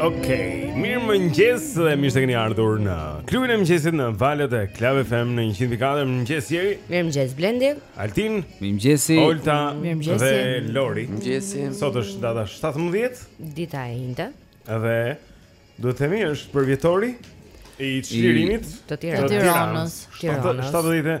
Okej, mirëmëngjes dhe mirë se keni ardhur në klubin e mëngjesit në valët e Club FM në 104 Mëngjes Jeri Mirëmëngjes Blendi Altin Mirëmëngjesi Olta Mirëmëngjesi Dhe Lori Mirëmëngjesi Sot është data 17 Dita e enjte Dhe duhet të themi është përvjetori i çlirimit Të Tira Të Tira Të Tira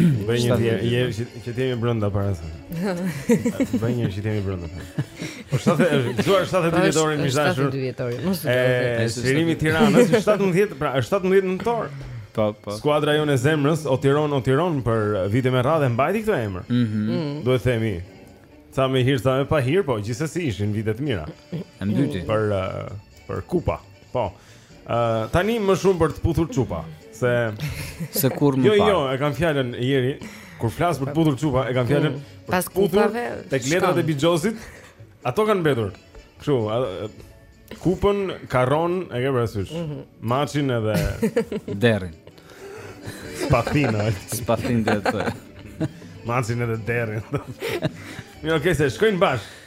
Bëj një herë, një herë që të jemi brenda para se. Bëj një herë që të jemi brenda. Po sa dëgjuam 72 vjetorin më dashur. 72 vjetorin, mos e di. Çlirimi i Tiranës, 17, pra 17 nëntor. Po, po. Skuadra jonë e zemrës, o Tiron, o Tiron për vite me radhë mbajti këtë emër. Mhm. Mm. Duhet të themi. Ca me hir, ca me pahir, po gjithsesi ishin vite të mira. Ëndyti. Për për kupa. Po. Ë uh, tani më shumë për të puthur çupa, se se kurrë më jo, parë. Jo, jo, e kam fjalën Jeri kur flas për të puthur çupa, e kam fjalën mm. për të puthur tek letrat e bixhozit. Ato kanë mbetur. Kështu, kupën, karon, e ke parasysh. Mm -hmm. Maçin edhe derrin. Spathin, spathin derrin. Maçin edhe derrin. Mirë, okay, se shkojnë bashkë.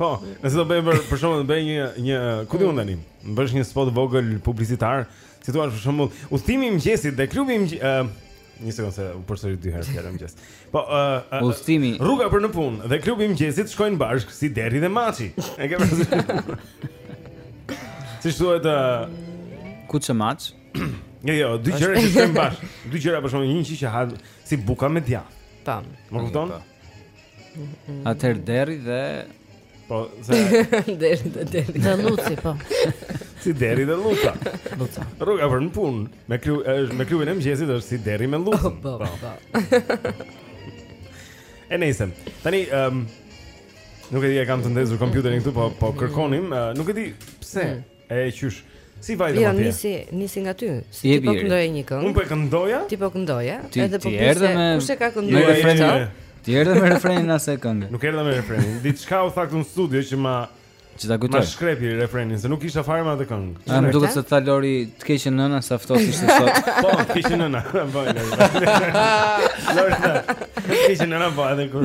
Po, nëse do bëjmë për për shembull të bëj një një, ku diun tani? Të bësh një spot të vogël publicitar, si thua për shembull, udhëtimi i mëngjesit dhe klubi i mëngjesit, një sekondë se u përsërit dy herë fjala mëngjes. Po, ë udhëtimi, rruga për në punë dhe klubi i mëngjesit shkojnë bashkë si derri dhe maçi. E ke parasysh? Si thuhet ë Kuç e maç? Jo, jo, dy gjëra që shkojnë bashkë. Dy gjëra për shembull, një që ha si buka me djathë. Tam. Më kupton? Po. Atëherë derri dhe po si derri dhe derri. Dhe lluci po. Si derri dhe lluca. Lluca. Rruga për në punë me klu, është me klubin e mëngjesit është si derri me llucën. Oh, po. po. po. e nejse. Tani ehm um, nuk e di e kam të ndezur kompjuterin këtu, po po kërkonim, uh, nuk e di pse. Mm. E qysh. Si vajtë atje? Nisi, nisi nga ty. Si ti po këndoje një këngë? Unë po këndoja? Ti po këndoja? Ti, edhe po pyese, me... kush e ka kënduar këtë? Ti erdhe me refrenin e asaj kënge. Nuk erdha me refrenin. Diçka u tha këtu në studio që ma që ta kujtoi. Ma shkrepi refrenin se nuk isha fare me atë këngë. A më duket se tha Lori të keqën nëna sa ftohtë ishte sot. Po, të keqën nëna. Po. Lori. Të keqën nëna po edhe kur.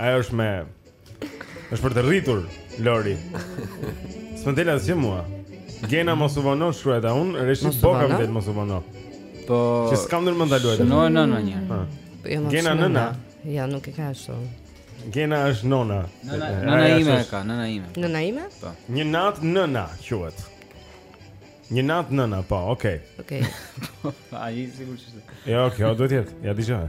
Ajo është me është për të rritur Lori. S'më del asgjë mua. Gena mos u vono shkruajta un, rreshi boka më del mos u vono. Po. Që s'kam ndërmend ta luaj. Shënoj nëna një. Po. Po, jo, Gena nëna. Ja, nuk e ka ashtu. Gena është nona. Nëna, nëna ime e ka, nëna ime. Nëna ime? Po. Një nat nëna quhet. Një nat nëna, po, okay. Okay. Ai sigurisht. Jo, okay, duhet të jetë. Ja dëgjoj.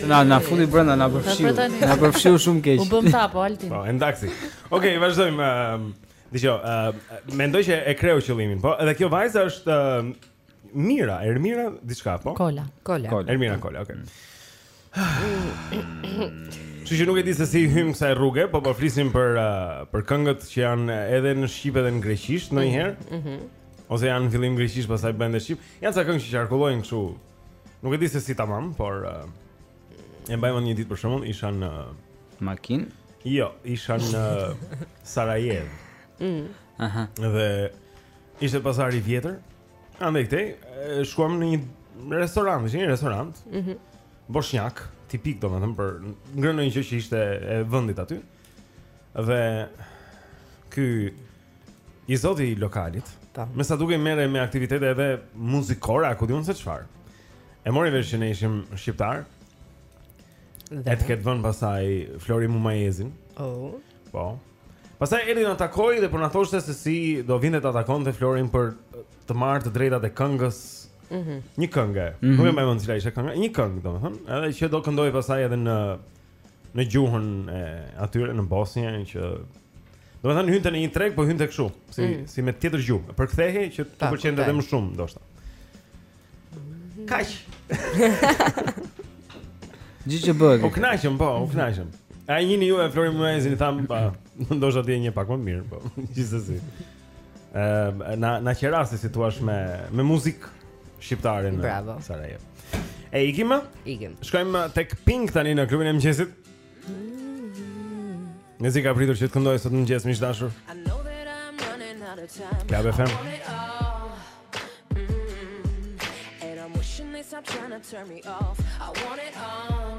Se na na futi brenda, na përfshiu. Na përfshiu shumë keq. U bëm tapo Altin. Po, entaksi. Okej, okay, vazhdojmë. Ehm, Dijo, ehm, mendoj që e kreu qëllimin, po. Edhe kjo vajza është ehm, Mira, Ermira diçka, po. Kola. Kola. Kola. Ermira Kola, okay. Që nuk e di se si hymë në kësaj rruge, po po flisim për, uh, për këngët që janë edhe në shqip edhe në greqisht ndonjëherë, mm -hmm. ose janë në fillim greqisht, pasaj bëhen në shqip, janë ca këngë që qarkullojnë kështu Nuk e di se si tamam, por uh, e mbaj mend një ditë për shembull isha në makinë. Jo, isha në Sarajevë. Mm. Aha. Dhe ishte pazari i vjetër. Andej këtej shkuam në një restorant, në një restorant. Mhm. Mm Boshnjak, tipik domethënë për ngrënë një gjë që ishte e vendit aty. Dhe ky I zoti i lokalit, Tam. me sa duket merrej me aktivitete edhe muzikore, ku di unë se çfarë. E mori vesh që ne ishim shqiptarë. Dhe e të ketë vënë pasaj Flori Mumajesin. Oh. Po. Pastaj erdhi na takoi dhe po na thoshte se si do vinte ta takonte Florin për të marrë të drejtat e këngës. Mhm. Mm një këngë. Mm -hmm. Nuk e mbaj mend cila ishte kënga, një këngë domethënë, edhe që do këndohej pastaj edhe në në gjuhën e atyre në Bosnje që domethënë hynte në një treg, po hynte kështu, si mm. si me tjetër gjuhë. Përkthehej që të pëlqehej edhe më shumë ndoshta. Kaç. Gjithçka bëhet. Po kënaqem, po, u kënaqëm. A e njihni ju Flori Mumajesin i thamë, po, ndoshta ti e njeh një pak më mirë, po. Gjithsesi. Ëh, na na qerasi si t'thuash me me muzikë shqiptare në Bravo. Sarajevo. Ikim? Ikim. Shkojmë tek Pink tani në klubin e mëngjesit. Mezi ka pritur që të këndojë sot në mëngjes miq të dashur. Ja be fem. Stop trying to turn me off. I want it all.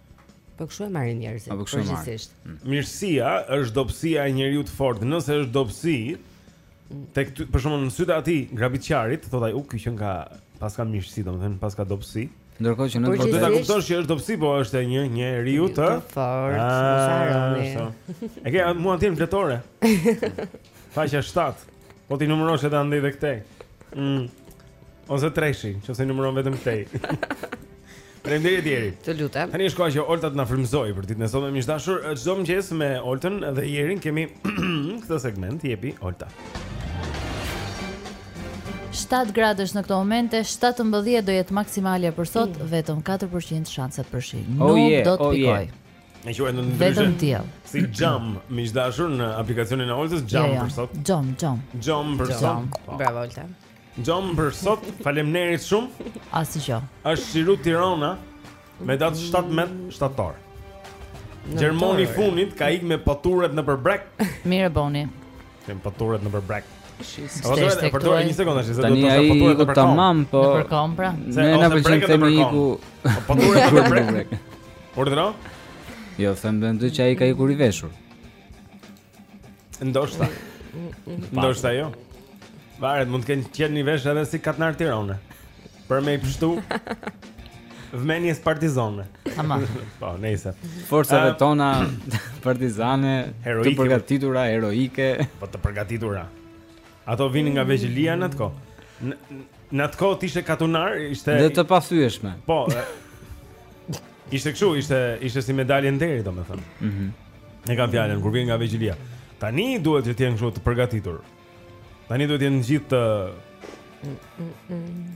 Po kshu e marrin njerëzit. Po kshu marrin. Mm. Mirësia është dobësia e njeriu të fortë. Nëse është dobësi tek ty, për shembull, në sytë e atij grabitqarit, thotë ai, u ky që na paska mirësi, domethënë paska dobësi. Ndërkohë që në vend që ta kuptosh që është dobësi, po është e një njeriu të fortë. Ah, e ke mu aty në fletore. Faqja 7. Po t'i numërosh edhe andej dhe këtej. Mm. Ose treshi, qoftë se numëron vetëm këtej. Faleminderit Jeri. Të lutem. Tani është koha që Olta të na frymëzojë për ditën e sotme miq të dashur. Çdo mëngjes me Oltën dhe Jerin kemi këtë segment jepi Olta. 7 gradë është në këto momente, 17 do jetë maksimalja për sot, mm. vetëm 4% shanset për shi. Oh, Nuk yeah, do të oh, pikojë. Yeah. E quajnë ndryshe. Vetëm diell. Xijam, miq të dashur në aplikacionin e Oltës, xham jo, jo. për sot. Xham, xham. Xham për sot. Po. Bravo Olta. Xham për sot. Faleminderit shumë. Asgjë. Jo. Është çliru Tirona me datë 17 nëntor. Gjermoni i fundit ka ik me poturet nëpër brekë. Mirë boni. Me poturet nëpër brekë. Po do të përdor një sekondë tash, do të thotë poturet nëpër komë. Tamam, po. Nëpër komë pra. Ne na pëlqen të themi iku. Poturet nëpër brekë. Urdhro? Jo, them vetëm se ai ka ikur i veshur. Ndoshta. Ndoshta jo. Varet, mund të ketë qenë i veshur edhe si katunar Tirone. Për me i shpëtu Vëmendjes partizone Ama Po, nejse Forcave uh, tona partizane heroike, Të përgatitura heroike Po të përgatitura Ato vinin nga vegjëlia në atë kohë Në atë kohë të ishe katunar ishte... Dhe të pasueshme Po Ishte kështu, ishte, ishte si medalje nderi, domethënë mm -hmm. E kam fjalën, kur vinin nga vegjëlia Tani duhet që të jenë kështu të përgatitur Tani duhet të jenë gjithë të...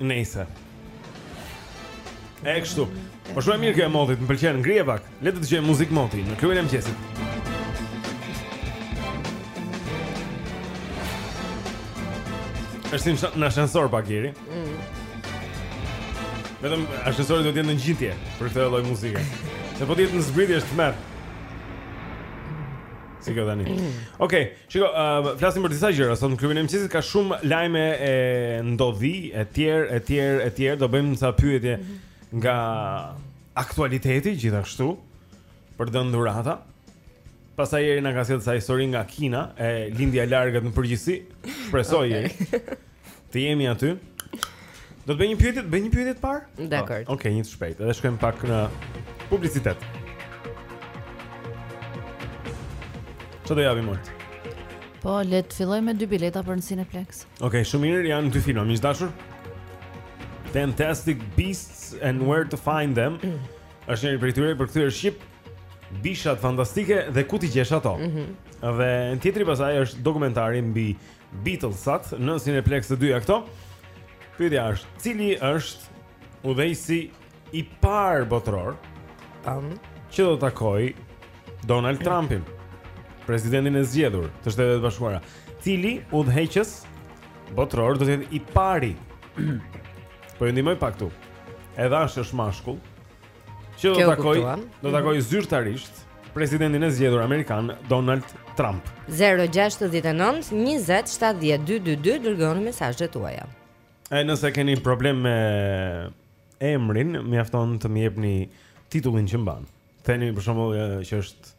Nejse. E kështu. Po shumë e mirë kjo e motit, më pëlqen, ngrije pak. Le të dëgjojmë muzikë moti, në klubin e mëngjesit. është si në ashensor pak, Eri. Mm. Vetëm ashensori duhet të jetë në ngjitje për këtë lloj muzike. Se po të jetë në zbritje është tmerr. Si kjo tani. Okej, okay, Shiko, uh, flasim për disa gjëra, sot në klubin e mëngjesit ka shumë lajme e ndodhi etj etj etj, do bëjmë disa pyetje mm -hmm. nga aktualiteti gjithashtu për të dhënë dhurata. Pastaj Eri na ka sjellë sa histori nga Kina e lindja e largët në përgjithësi, shpresoj. Okay. Të jemi aty. Do të bëj një pyetje, bëj një pyetje të parë? Dakor. Okej, okay, një të shpejtë. Edhe shkojmë pak në publicitet. Çfarë do japim sot? Po, le të filloj me dy bileta për në Cineplex. Okej, okay, shumë mirë, janë dy filma, miq dashur. Fantastic Beasts and Where to Find Them. Është njëri prej tyre përkthyer shqip. Bishat fantastike dhe ku t'i gjesh ato. Mm -hmm. Dhe tjetri pastaj është dokumentari mbi Beatlesat në Cineplex të dyja këto. Pyetja është, cili është udhëheqësi i parë botëror që do të takojë Donald Trumpin, presidentin e zgjedhur të Shteteve të Bashkuara? Cili udhëheqës botëror do të jetë i pari? po ju ndihmoj pak këtu. Edhe është është mashkull. Që do takojë, do takojë mm -hmm. zyrtarisht presidentin e zgjedhur amerikan Donald Trump. 069 20 70 222 dërgoni mesazhet tuaja. E nëse keni problem me emrin, mjafton të më jepni titullin që mban. Theni për shembull që është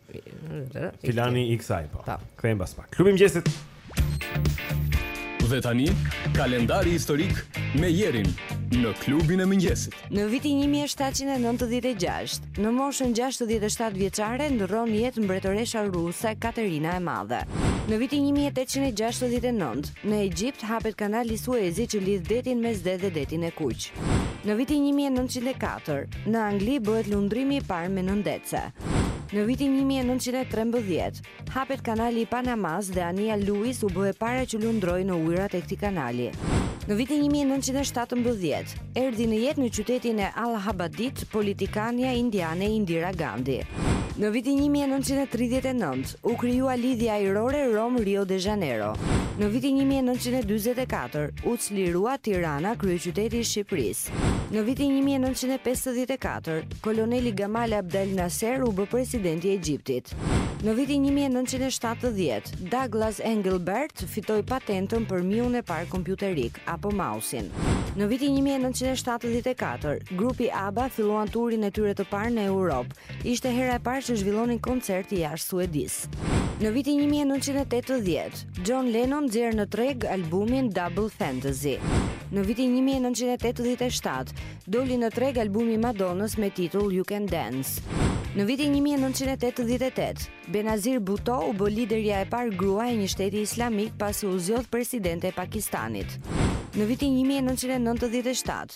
Filani i kësaj po. Ta. Kthehem pas pak. Klubi i mëngjesit. Dhe tani, kalendari historik me Jerin në klubin e mëngjesit. Në vitin 1796, në moshën 67 vjeçare ndërron jetë mbretëresha ruse Katerina e Madhe. Në vitin 1869, në Egjipt hapet Kanali i Suezit që lidh detin Mesdhe dhe detin e Kuq. Në vitin 1904, në Angli bëhet lundrimi i parë me nëndetëse. Në vitin një mijë e nëntëqind e trembëdhjetë, hapet Kanali i Panamasë dhe anija Lewis u bë e para që lundroi në ujërat e këtij kanali. Në vitin një mijë e nëntëqind e shtatëmbëdhjetë, erdhi në jetë në qytetin e Allahabadit politikanja indiane Indira Gandhi. Në vitin një mijë e nëntëqind e tridhjetë e nëntë, u krijua lidhja ajrore Romë-Rio de Janeiro. Në vitin një mijë e nëntëqind e dyzet e katër, u çlirua Tirana, kryeqyteti i Shqipërisë. Në vitin një mijë e nëntëqind e pesëdhjetë e katër, koloneli Gamal Abdel Nasser u bë president i Egjiptit. Në vitin një mijë e nëntëqind e shtatëdhjetë, Douglas Engelbart fitoi patentën për miun e parë kompjuterik, apo mausin. Në vitin një mijë e nëntëqind e shtatëdhjetë e katër, grupi ABBA filluan turin e tyre të parë në Europë. Ishte hera e parë që zhvillonin koncert jashtë Suedisë. Në vitin një mijë e nëntëqind e tetëdhjetë, John Lennon nxjerr në treg albumin Double Fantasy. Në vitin 1987 doli në treg albumi i Madonnës me titull You Can Dance. Në vitin 1988, Benazir Bhutto u bë liderja e parë grua e një shteti islamik pasi u zgjodh presidente e Pakistanit. Në vitin 1997,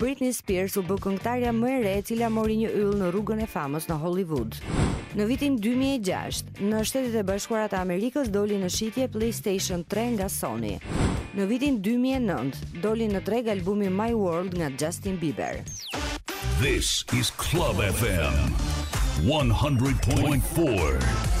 Britney Spears u bë këngëtarja më e re e cila mori një yll në rrugën e famës në Hollywood. Në vitin 2006, në Shtetet e Bashkuara të Amerikës doli në shitje PlayStation 3 nga Sony. Në vitin 2009, doli në treg albumi My World nga Justin Bieber. This is Club FM 100.4.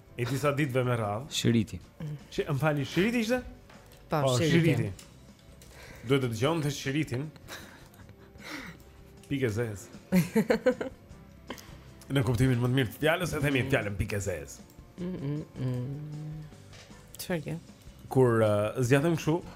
e disa ditëve me radhë. Shiriti. Shi, më fali, shiriti ishte? Po, po shiriti. Duhet të dëgjonte shiritin. Pikë zez. Në kuptimin më të mirë të fjalës e themi fjalën pikë e zezë. Çfarë? Kur uh, zgjatëm kështu,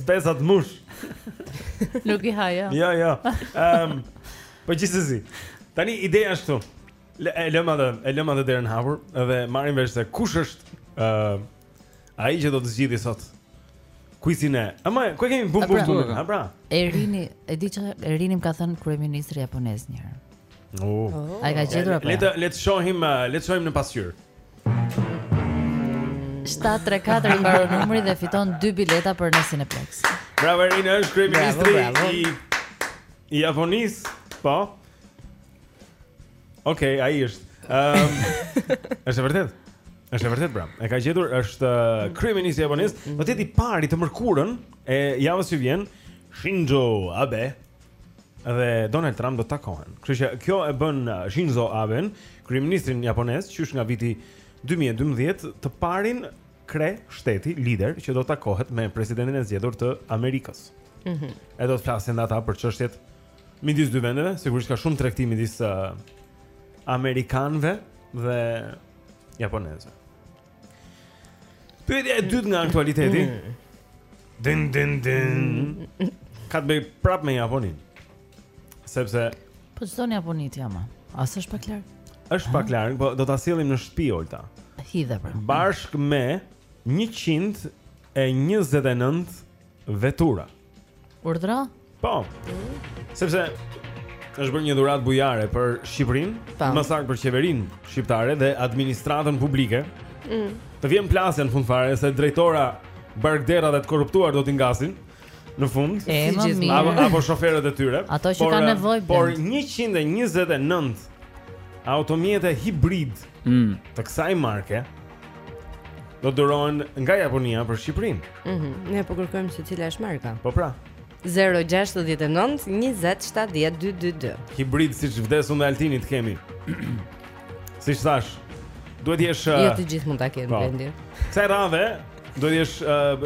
Spesat mush. Nuk i ha jo. Jo, jo. Ehm, po gjithsesi. Tani ideja është këtu. Le, e lëmë atë, e lëmë atë derën hapur dhe marrim vesh se kush është ë uh, ai që do të zgjidhë sot kuizin e. A më, ku e kemi bum bum pra, bum. A pra. Erini, e di që Erini më ka thënë kryeministri japonez një herë. Oh. oh. Ai ka gjetur apo? Le të le të shohim, uh, le të shohim në pasqyrë. 734 i mbaron numri dhe fiton dy bileta për në Cineplex. Bravo Erini, është kryeministri i i Japonisë, po. Okej, okay, ai është. Ehm, um, është vërtet. Është vërtet pra. E ka gjetur është uh, kryeministri i Japonisë, do të jetë i pari të mërkurën e javës që vjen, Shinzo Abe. dhe Donald Trump do të takohen. Kështu që kjo e bën uh, Shinzo Aben, kryeministrin japonez, qysh nga viti 2012, të parin krye shteti lider që do të takohet me presidentin e zgjedhur të Amerikës. Mhm. Mm e do të flasin ata për çështjet midis dy vendeve, sigurisht ka shumë tregti midis uh, amerikanëve dhe japonezëve. Pyetja e dytë nga aktualiteti. Mm. Din din din. Ka të bëjë prapë me Japoninë. Sepse po zon Japonit jam. A s'është pak larg? Është pak larg, po do ta sjellim në shtëpi Olta. Hidhe pra. Bashkë me 129 vetura. Urdhra? Po. Sepse është bërë një dhuratë bujare për Shqipërinë, po. më saktë për qeverinë shqiptare dhe administratën publike. Mm. Të vjen plasja në fund fare se drejtora barkderra dhe të korruptuar do t'i ngasin në fund. E, si gjithmonë. Apo, apo shoferët e tyre. Ato që kanë eh, nevojë. Por 129 Automjete hibrid mm. të kësaj marke do të dhurohen nga Japonia për Shqipërinë. Mhm. Mm ne po kërkojmë se cila është marka. Po pra. 0-6-19-27-12-2 Hibrid siç vdes unë dhe Altini t'i kemi Siç thashë Duhet të jesh Jo të gjithë mund të kemi po. Kësa Kësaj rave Duhet të jesh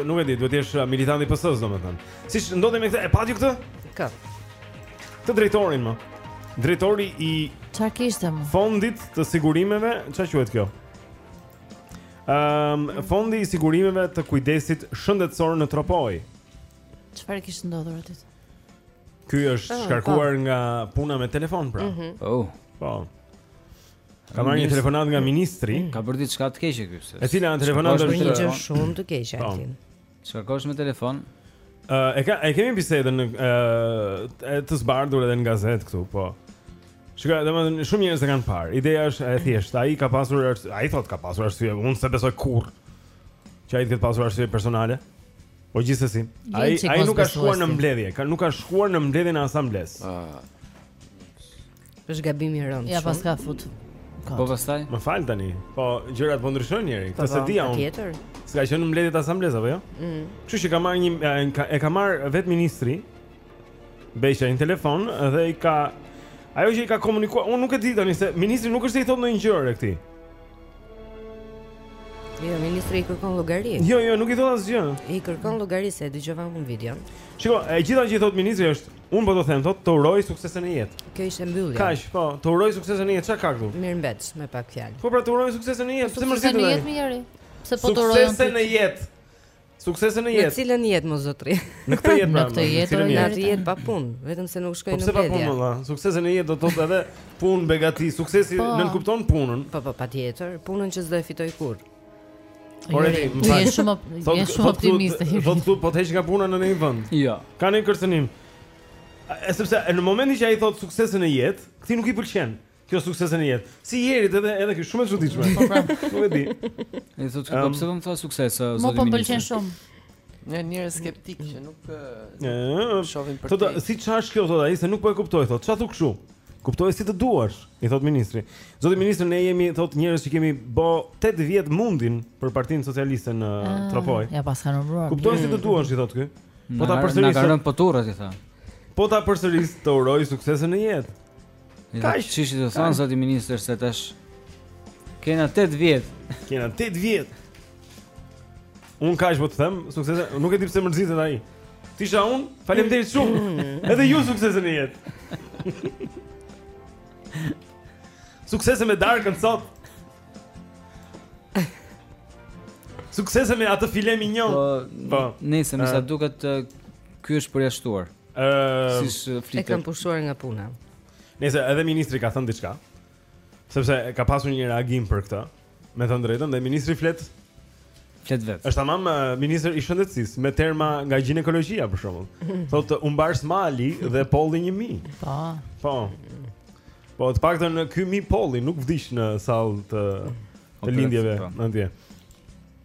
Nuk e di Duhet të jesh militant i PS-së domethënë Siç ndodhi me këta E pati këtë? Këtë Të drejtorin më. Drejtori i Çfarë kishte më? Fondit të sigurimeve, çfarë quhet kjo? Ehm, um, fondi i sigurimeve të kujdesit shëndetësor në Tropojë. Çfarë kishte ndodhur aty? Ky është ah, shkarkuar po. nga puna me telefon pra. Mm -hmm. Oh. Po. Ka marrë një telefonatë nga ministri. Ka bërë diçka të keqe ky. E cila telefonatë është një gjë shumë të keqe po. aty. Shkarkosh me telefon? Ë uh, e ka e kemi bisedën në uh, të zbardhur edhe në gazetë këtu, po. Shiko, domethënë shumë njerëz e kanë parë. Ideja është e thjeshtë. Ai ka pasur ai thotë ka pasur arsye. Unë s'e besoj kurrë. Që ai të ketë pasur arsye personale. Po gjithsesi, ai ai nuk ka shkuar në mbledhje, ka nuk ka shkuar në mbledhjen e asamblesë. Ah. Është gabim i rëndë. Ja paska fut. Po pastaj? Më fal tani. Po gjërat po ndryshojnë njeri. Po, Këtë se po, di unë. Patjetër. S'ka qenë në mbledhje të asamblesë apo jo? Ëh. Mm. Kështu që ka marrë një e, ka, e ka marrë vetë ministri Beqa në telefon dhe i ka ajo që i ka komunikuar, unë nuk e di tani se ministri nuk është se i thotë ndonjë gjë rreth këtij. Jo, ministri i kërkon llogari. Jo, jo, nuk i thotë asgjë. I kërkon llogari se e dëgjova unë videon. Shiko, e gjitha që i thotë ministri është Unë po të them thotë, të uroj suksese në jetë. Kjo ishte mbyllja. Kaq, po, të uroj suksese në jetë, çka ka këtu? Mirëmbetsh, me pak fjalë. Po pra të uroj suksese në jetë, pse mërzitet? Në jetë? Në jetë, Pse po të uroj suksese në jetë? Suksese në jetë. Në cilën jetë mo zotri? Në këtë jetë, pra, në këtë jetë, në këtë jetë pa punë, vetëm se nuk shkoi në mbledhje. Po pse pa punë, valla? Suksese në jetë do të thotë edhe punë, begati, suksesi po. nënkupton punën. Po, po, patjetër, punën që s'do e fitojë kurrë. Por edhe më fal. Je shumë je shumë optimist. Po thu po të heq nga puna në një vend. Jo. Ka një kërcënim. E sepse në momentin që ai thotë suksese në jetë, këtij nuk i pëlqen. Kjo suksese në jetë. Si njerit edhe edhe kjo shumë e çuditshme. Po pra. Nuk e di. Ai thotë që pse do të thotë sukses zoti. Po po pëlqen shumë. Ne njerëz skeptikë që nuk e shohim për këtë. Thotë si çfarë është kjo thotë ai se nuk po e kuptoj thotë. Çfarë thu kështu? Kuptoje si të duash, i thotë ministri. Zoti ministër, ne jemi thotë njerëz që kemi bë 8 vjet mundim për Partinë Socialiste në ah, Tropojë. Ja paskan mbaruar. Kuptoje si të duash, i thotë ky. Po ta përsëris. Na kanë po turrë ti thon. Po ta përsëris, të uroj suksese në jetë. Kaq kishit me thon zoti ministër se tash kena 8 vjet. Kena 8 vjet. Un kaq po të them, suksese. Nuk e di pse mërzitet ai. T'isha un, faleminderit shumë. Edhe ju suksese në jetë. Suksese me darkën sot. Suksese me atë file minjon. Po, po. nëse me sa duket ky është përjashtuar. Ëh, si e kanë pushuar nga puna. Nëse edhe ministri ka thënë diçka, sepse ka pasur një reagim për këtë, me thënë të drejtën dhe ministri flet flet vetë. Është tamam ministër i shëndetësisë me terma nga gjinekologjia për shembull. Thotë u mbars mali dhe polli një mi. Po. Po. Po të paktën ky mi polli nuk vdiq në sallë të të lindjeve po, atje.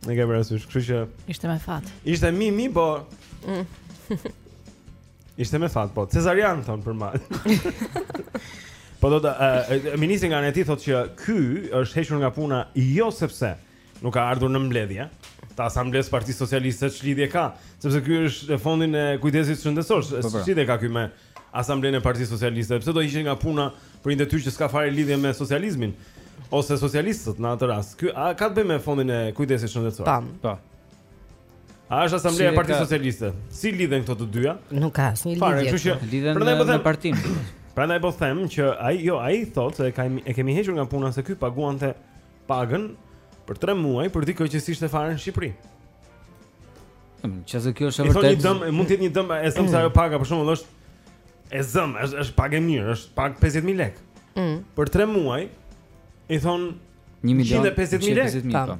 Ne kemi parasysh, kështu që ishte me fat. Ishte mi mi, po. Mm. ishte me fat, po. Cezarian thon për mal. po do të uh, ministri nga ana e tij thotë që ky është hequr nga puna jo sepse nuk ka ardhur në mbledhje. të Asamblesë Partisë Socialiste ç'lidhje ka, sepse ky është fondin e kujdesit shëndetësor, po, po. ç'lidhje ka ky me Asamblenë e Partisë Socialiste, pse do hiqet nga puna për një detyrë që s'ka fare lidhje me socializmin ose socialistët në atë rast. Ky a ka të bëjë me fondin e kujdesit shëndetësor? Po. Po. A është Asambleja e si Partisë ka... Socialiste? Si lidhen këto të dyja? Nuk ka asnjë lidhje. Fare, kështu që lidhen me, po me partinë. Prandaj po them që ai jo, ai thotë se e kemi e kemi hequr nga puna se ky paguante pagën për 3 muaj për dikë që s'ishte fare në Shqipëri. Ëm, çfarë kjo është e vërtetë? Një dëm, mund të jetë një dëm, e them se ajo paga për shembull është e zëm, është është pagë e mirë, është pagë 50000 lekë. Mm. Për 3 muaj i thon 1 milion 150000 lekë. Po.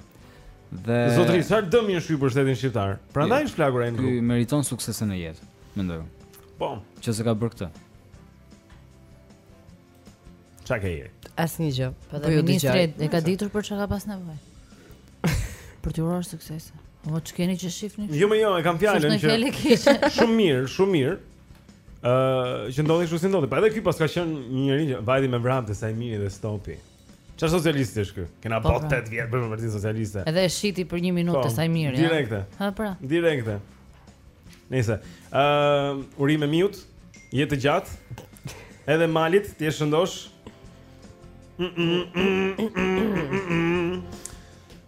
Dhe zotri, çfarë dëmi është ky për shtetin shqiptar? Prandaj është flakur ai. Ky meriton suksese në jetë, mendoj. Po. Që s'e ka bërë këtë. Ç'ka në jetë? Asnjë gjë. Po dhe ministri e ka ditur për çka ka pas nevojë. Për të uruar suksese. Po ç'keni që shifni? Jo, më jo, e kam fjalën që. Shumë mirë, shumë mirë. Ë, uh, që ndodhi kështu si ndodhi. Pa edhe ky paska qenë një njeri që vajti me vrap te Saimiri dhe stopi. Çfarë socialisti është ky? Ke dhënë po, votë 8 pra. vjet për Partinë Socialiste. Edhe e shiti për 1 minutë po, te Saimiri. Direkte. Ha pra. Direkte. Nëse, ë, uh, urime miut. jetë të gjatë. Edhe malit të jetë shëndoshë.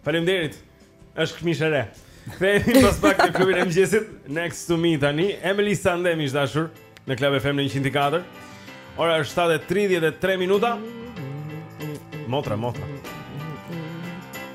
Faleminderit. Është këmishë e re. Kthehemi pas pak në klubin e mëngjesit. Next to me tani Emeli Sandé miq të dashur në Club FM në 104. Ora është 7:33 minuta. Motra, motra.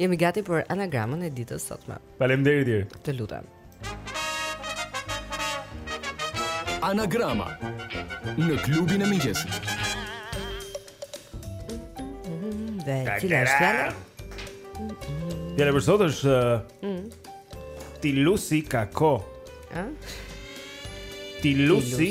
Jemi gati për anagramën e ditës sotme. Faleminderit Iri. Të lutem. Anagrama në klubin e mëngjesit. Dhe cila është fjala? Fjala për sot është uh, mm. Ti lusi kako. Ë? Ti lusi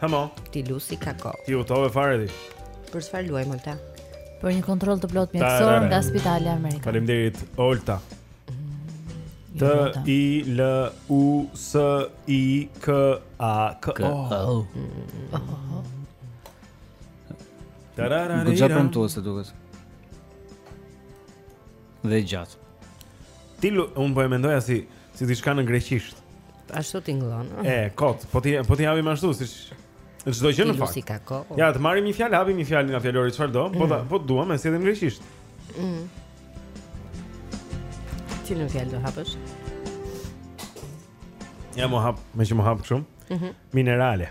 Hamo. Ti lusi kako. Ti u trove fare ti. Për çfarë luajmë Olta? Për një kontroll të plotë mjekësor nga Spitali Amerikan. Faleminderit Olta. T I L U S I K A K O. Tararari. Gjithë premtuese duket. dhe e gjatë. Ti unë po e mendoja si si diçka në greqisht. Ashtu tingëllon. Eh, kot, po ti po ti japim ashtu siç çdo gjë në fakt. Ja, të marrim një fjalë, hapim një fjalë nga fjalori çfarë do, po ta, mm. po duam e sjellim greqisht. Mhm. Cilën fjalë do hapësh? Ja, më hap, më shumë hap kështu. Mhm. Minerale.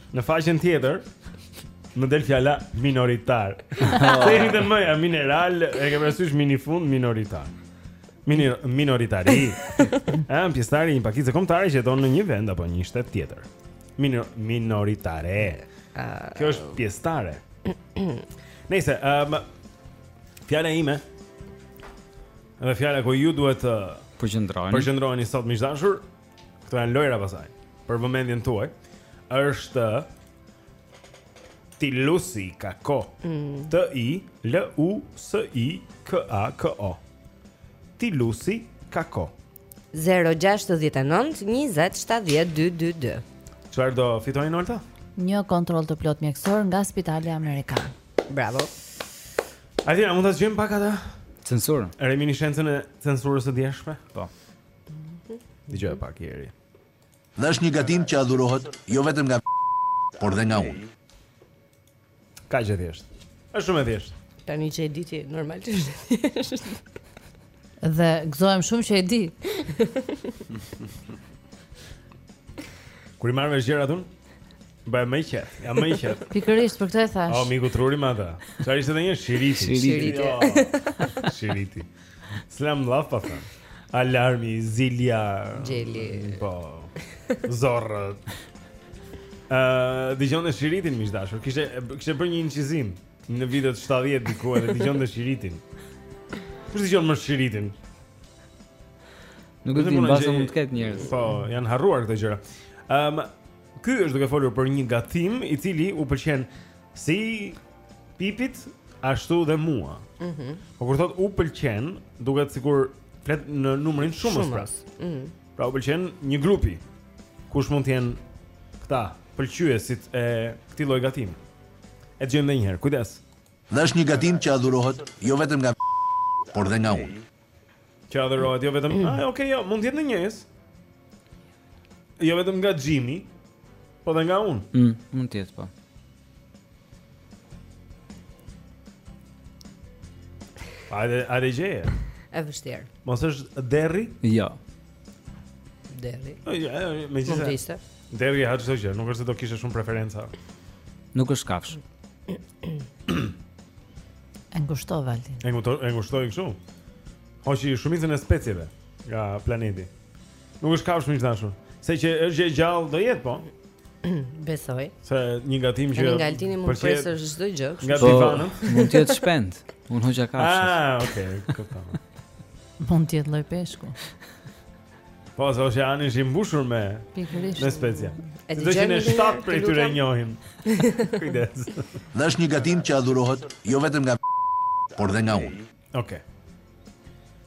Në faqen tjetër më del fjala minoritar. Te mëja mineral, e ke parasysh mini fund minoritar. Mino minoritari. Ëm pjesëtari i një pakicë kombëtare që jeton në një vend apo një shtet tjetër. Minor minoritare. Kjo është pjesëtare. Nëse ëm fjala ime Dhe fjala ku ju duhet të përqendroheni. Përqendroheni sot miq të dashur, Këto janë lojëra pastaj Për vëmendjen tuaj është Tilusi Kako mm. Të i Lë u së i Kë a kë o Tilusi Kako 0-6-19-27-12-2 Çfarë do fitojnë Olta? Një kontrol të plotë mjekësor nga spitali Amerikan Bravo Atina, mund të dëgjojmë pak atë? Censurë Reminishencën e censurës së djeshme? Po Dëgjoje pak, Eri. Dhe është një gatim që adhurohet jo vetëm nga por dhe nga unë. Kaq e thjeshtë. Është shumë e thjeshtë. Tani që e di ti, normal që është e thjeshtë. Dhe gëzohem shumë që e di. Kur i marr me gjëra unë? Bëhem më i qetë, jam më i qetë Pikërisht, për këtë e thashë O, miku truri ma da Ça ishte dhe një? Shiriti Shiriti Shiriti jo. Slam love pa thënë. Alarmi, zilja. Gjeli. Po. Zorrët. Ë, uh, dëgjonte shiritin miq të dashur. Kishte kishte bërë një incizim në vitet 70 diku edhe dëgjonte shiritin. Kush dëgjon më shiritin? Nuk e di, mbase mund të ketë njerëz. Po, janë harruar këto gjëra. Ëm, um, ky është duke folur për një gatim i cili u pëlqen Si Pipit ashtu dhe mua. Mhm. Mm po kur thotë u pëlqen, duket sikur flet në numrin shumës. Pra. Shumës. Pra. Mhm. Mm pra u pëlqen një grupi. Kush mund të jenë këta pëlqyesit e këtij lloj gatim? E dëgjojmë edhe një herë. Kujdes. Dhe është një gatim që adhurohet jo vetëm nga por dhe nga unë. Që adhurohet jo vetëm, mm. ah, okay, jo, mund të jetë në njëjës. Jo vetëm nga Jimmy, po dhe nga unë. Mm, mund të jetë po. Ajde, ajde gjeje. E vështirë. Mos është derri? Jo. Derri. Po, jo, jo, jo, me gjithë. Derri ha çdo gjë, nuk është se do kishte shumë preferenca. Nuk është kafshë. E ngushtoi Valdi. E ngushtoi, e ngushtoi kshu. Hoqi shumicën e specieve nga planeti. Nuk është kafshë më i dashur. Se që është gjë e gjallë do jetë po. Besoj. Se një gatim që Nga Altini mund të presësh çdo gjë. Nga po, divanë. Mund të jetë shpend. Unë hoqa kafshë. Ah, okay, kuptova. Mund të jetë lloj peshku. Po, se oqeani është i mbushur me Pikërisht. me specie. E Do dëgjojmë që ne edhe shtatë një, prej të tyre lutem? njohim. Kujdes. Dhe është një gatim që adhurohet jo vetëm nga por dhe nga unë. Okej.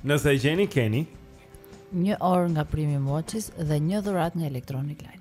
Nëse e gjeni, keni. Një orë nga Primi Moçis dhe një dhuratë nga Electronic Line.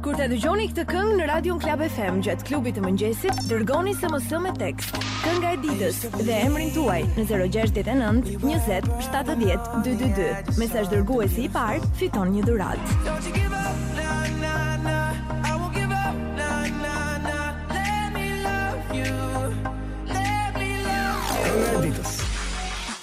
Kur ta dëgjoni këtë këngë në radion Club FM gjatë klubit të mëngjesit, dërgoni SMS me tekst, kënga e ditës dhe emrin tuaj në 069 20 70 222. Mesazh dërguesi i parë fiton një dhuratë. Kënga e ditës.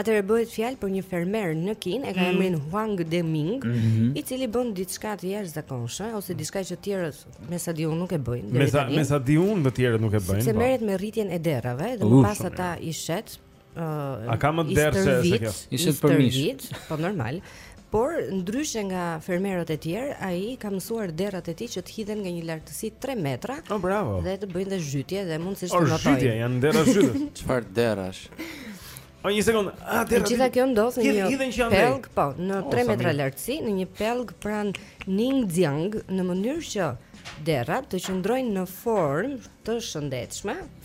Atëherë bëhet fjalë për një fermer në Kinë, e ka mm. emrin Huang Deming, mm -hmm. i cili bën diçka të jashtëzakonshme ose diçka që të tjerët, me sa di unë, nuk e bëjnë. Me sa me sa di unë, të tjerët nuk e bëjnë. Sepse po. merret me rritjen e derrave dhe më pas ata i shet. Uh, A ka më derr se kjo? I shet për mish. Po normal. Por, ndryshe nga fermerët e tjerë, ai ka mësuar derrat e tij që të hidhen nga një lartësi 3 metra. Oh, bravo. Dhe të bëjnë dhe zhytje dhe mundësisht të notojnë. Oh, zhytje janë derra zhytës. Çfarë derrash? O një sekond, a derra... Gjithë kjo ndodh në një pellg, po, në 3 metra lartësi, në një pellg pranë Ningxiang, në mënyrë që derrat të qëndrojnë në formë të shëndetshme,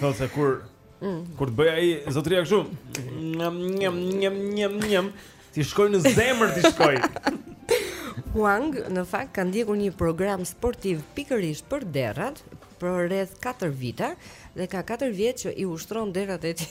Thotë se kur mm. kur të bëjë ai zotëria kështu, njëm njëm njëm njëm njëm, t'i shkojë në zemër t'i shkojë. Huang në fakt ka ndjekur një program sportiv pikërisht për derrat për rreth 4 vite dhe ka 4 vjet që i ushtron derrat e tij.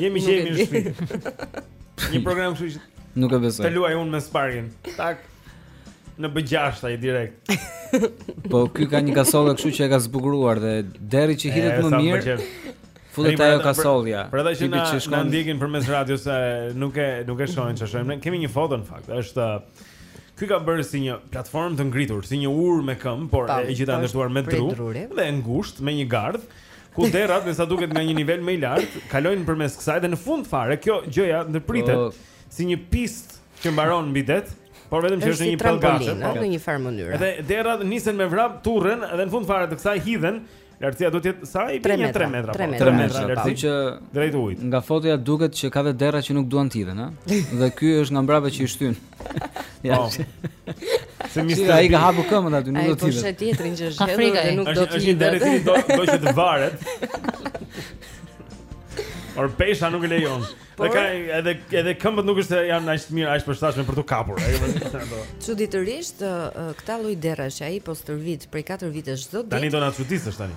Jemi që jemi në shpi Një program që ishtë Nuk e besoj Të luaj unë me sparjen Tak Në bëgjashta i direkt Po kjo ka një kasollë kështu që e ka zbukuruar Dhe derri që hidhet më mirë Futet pra, ajo pra, kasollja Për ata që na shkon... ndjekin përmes radios se nuk e, nuk e shohin që shohin Kemi një foto në fakt është Ky ka bërë si një platformë të ngritur, si një urë me këmbë, por e gjitha ndërtuar me dru dhe e ngushtë me një gardh. ku derrat me sa duket nga një nivel më i lartë, kalojnë përmes kësaj dhe në fund fare kjo gjëja ndërpritet Po. si një pistë që mbaron mbi det, por vetëm që është në një pellgaçe. po. në një farë mënyre. Edhe derrat nisen me vrap turren dhe në fund fare teksa hidhen. Lartësia do të jetë sa i Tre bie një metra, 3 metra. tre po, metra. tre Tre metra, lartësi. kështu që drejt ujit. Nga fotoja duket që ka dhe derra që nuk duan të hidhen, ë? Dhe ky është nga mbrapa që i shtyn. Ja. Oh. Se ai ka hapur këmbën aty, nuk do të hidhet. Ai po sheh tjetrin që është hedhur dhe nuk do të hidhet. Është interesant do do që të varet. Or pesha nuk e lejon. Po ka edhe edhe këmbët nuk është janë aq të mirë, aq përshtatshme për të kapur. Çuditërisht këta lloj derrash ai po stërvit prej 4 vitesh çdo ditë. Tani do na çudisësh tani.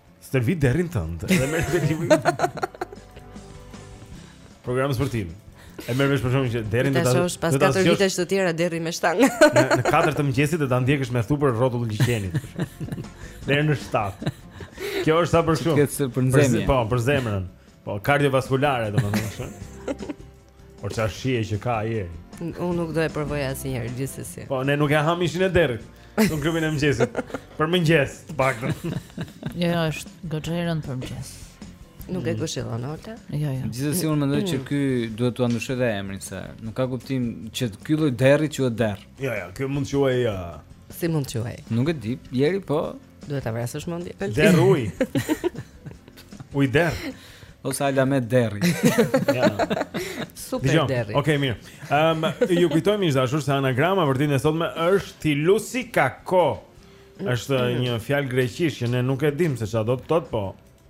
Stërvit derrin tënd edhe me respektimin. Program sportiv. E merr vesh për shembull që derrin do ta. Tash pas 4 vitesh të tjera derri me shtangë. Në 4 të mëngjesit do ta ndjekësh me thupër rrotull liqenit. Deri në 7. Kjo është sa për shembull. Për, për zemrën. Po, për zemrën. Po, kardiovaskulare, domethënë. Por çfarë shije që ka ai? Unë nuk do e provoj asnjëherë gjithsesi. Po ne nuk e hamë mishin e derrit. Në klubin e mëngjesit. Për mëngjes, të paktën. Jo, jo, është goxha e rëndë për mëngjes. Nuk e këshillon Olta? Jo, jo. Gjithsesi unë mendoj që ky duhet t'u ndryshojë dhe emrin se nuk ka kuptim që ky lloj derri quhet derr. Jo, jo, ky mund të quhej uh, Si mund të quhej? Nuk e di, jeri po Duhet ta vrasësh mendjen. Derr uji. Ujë derr. Ose ala me derri. Ja. Super Dijon. derri. Okej, okay, mirë. Ehm, um, ju kujtojmë miq të dashur se anagrama për ditën e sotme është Ti lusi kako. Është mm. një fjalë greqisht që ne nuk e dimë se çfarë do të thotë, po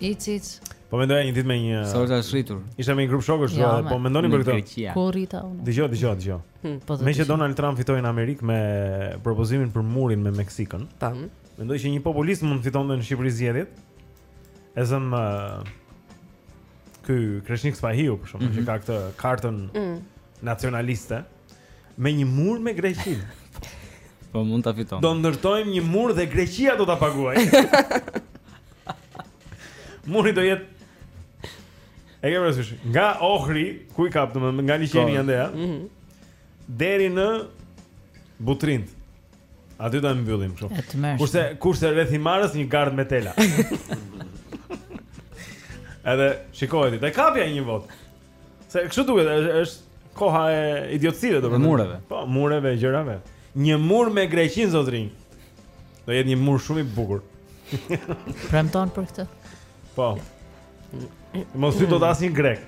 Ic ic. Po mendoja një ditë me një Sa është ashritur. Isha me një grup shokësh, ja, po mendoja për këtë. Ku arrita unë? Dëgjo, dëgjo, dëgjo. Hmm. Po meqë Donald Trump fitoi në Amerikë me propozimin për murin me Meksikën. Tam. Mendoj që një populist mund të fitonte në Shqipëri zgjedhjet. E zëmë uh, ky Kreshnik Spahiu për shembull mm -hmm. që mhm. ka këtë kartën mm. nacionaliste. Me një mur me Greqinë. Po mund ta fitonte. Do ndërtojmë një mur dhe Greqia do ta paguajë. Muri do jetë E ke parasysh, nga Ohri, ku i kap domethënë nga liqeni po. andej, ja. Mhm. Mm deri në Butrint. Aty do e mbyllim kështu. Kurse kurse rreth Himarës një gardh me tela. Edhe shikojeni, do kapja një votë. Se kështu duket, është është koha e idiotësive domethënë. Mureve. Po, mureve e gjërave. Një mur me Greqinë zotëri. Do jetë një mur shumë i bukur. Premtoj për këtë. Po. Mos hyjë dot asnjë grek.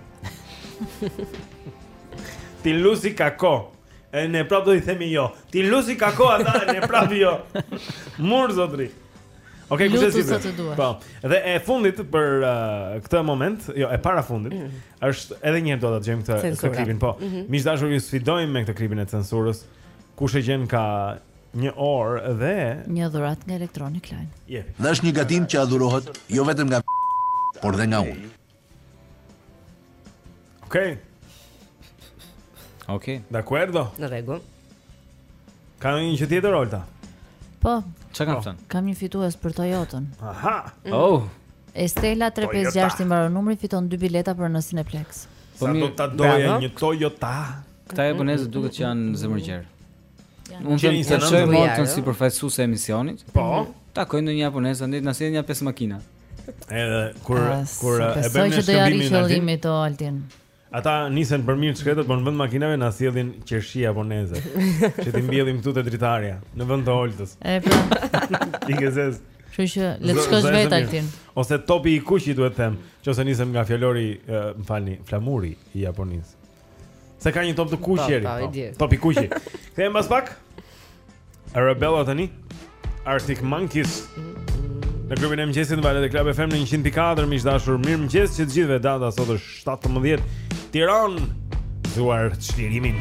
Ti lusi kako. E ne prap do i themi jo. Ti lusi kako ata e ne prap jo. Mur zotëri. Ok, kush e zgjidhet? Po. Dhe e fundit për uh, këtë moment, jo, e para fundit, mm -hmm. është edhe një herë do ta dëgjojmë këtë këtë klipin, po. Mm -hmm. Miq të dashur, ju sfidojmë me këtë klipin e censurës. Kush e gjen ka një orë dhe një dhuratë nga Electronic Line. Yeah. Dhe është një gatim që adhurohet jo vetëm nga por dhe nga unë. Okej. Okay. Okej. Okay. Dakord. Në rregull. Ka një gjë tjetër Olta? Po. Çka kam po. thënë? Kam një fitues për Toyotën. Aha. Mm. Oh. Estela 356 i mbaron numri fiton dy bileta për në Cineplex. Po mirë, do ta doja një Toyota. Këta japonezët duket që janë zemërgjerë. Unë të një të shëjë motën si përfaqësuese e emisionit Po mhm. Takoj ndonjë japonez, në një të nësirë një pesë makina Edhe kur As, kur e bëjmë që do ja rishë qëllimi të Altin. Ata nisen për mirë të shkretët, por në vend makinave na sjellin qershi japoneze. Që t'i mbjellim këtu te dritarja, në vend të Oltës. E pra. Ti ke zez. Kështu që le të shkosh vetë Altin. Ose topi i kuq duhet të them, qoftë se nisem nga fjalori, më falni, flamuri i Japonisë. Se ka një top të kuq, Jeri. Po, po, po. Top i kuq. Kthehem pas pak. Arabella tani. Arctic Monkeys. Në klubin e mëngjesit në valët e Club FM në 104 miq të dashur, mirëmëngjes të gjithëve. Data sot është 17. Tiranë, gëzuar çlirimin.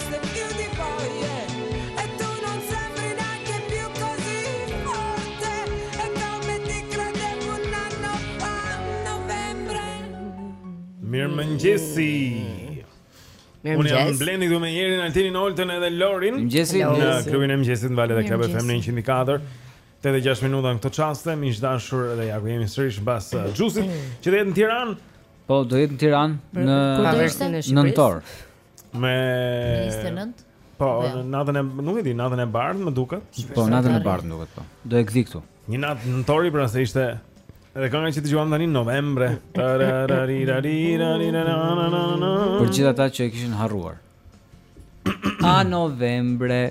Mirëmëngjesi Mirëmëngjesi Unë jam Blendi këtu me Jerin Altinin Oltën edhe Lorin Mëngjesi Në klubin e mëngjesit në valët e Club FM në 104 Tetë edhe 6 minuta në këto çaste Miq të dashur edhe ja ku jemi sërish Mbas uh, Xhusit Që do jetë në Tiranë Po do jetë në Tiranë Në Në Nëntor Më 29. Po, po jo? natën e nuk e di, natën e bardhë më duket. Po, natën e bardhë më duket po. Do e gdhijë këtu. Një natë nëntori pra se ishte edhe kënga që dëgjuam tani Novembre. Për gjithë ata që e kishin harruar. A novembre.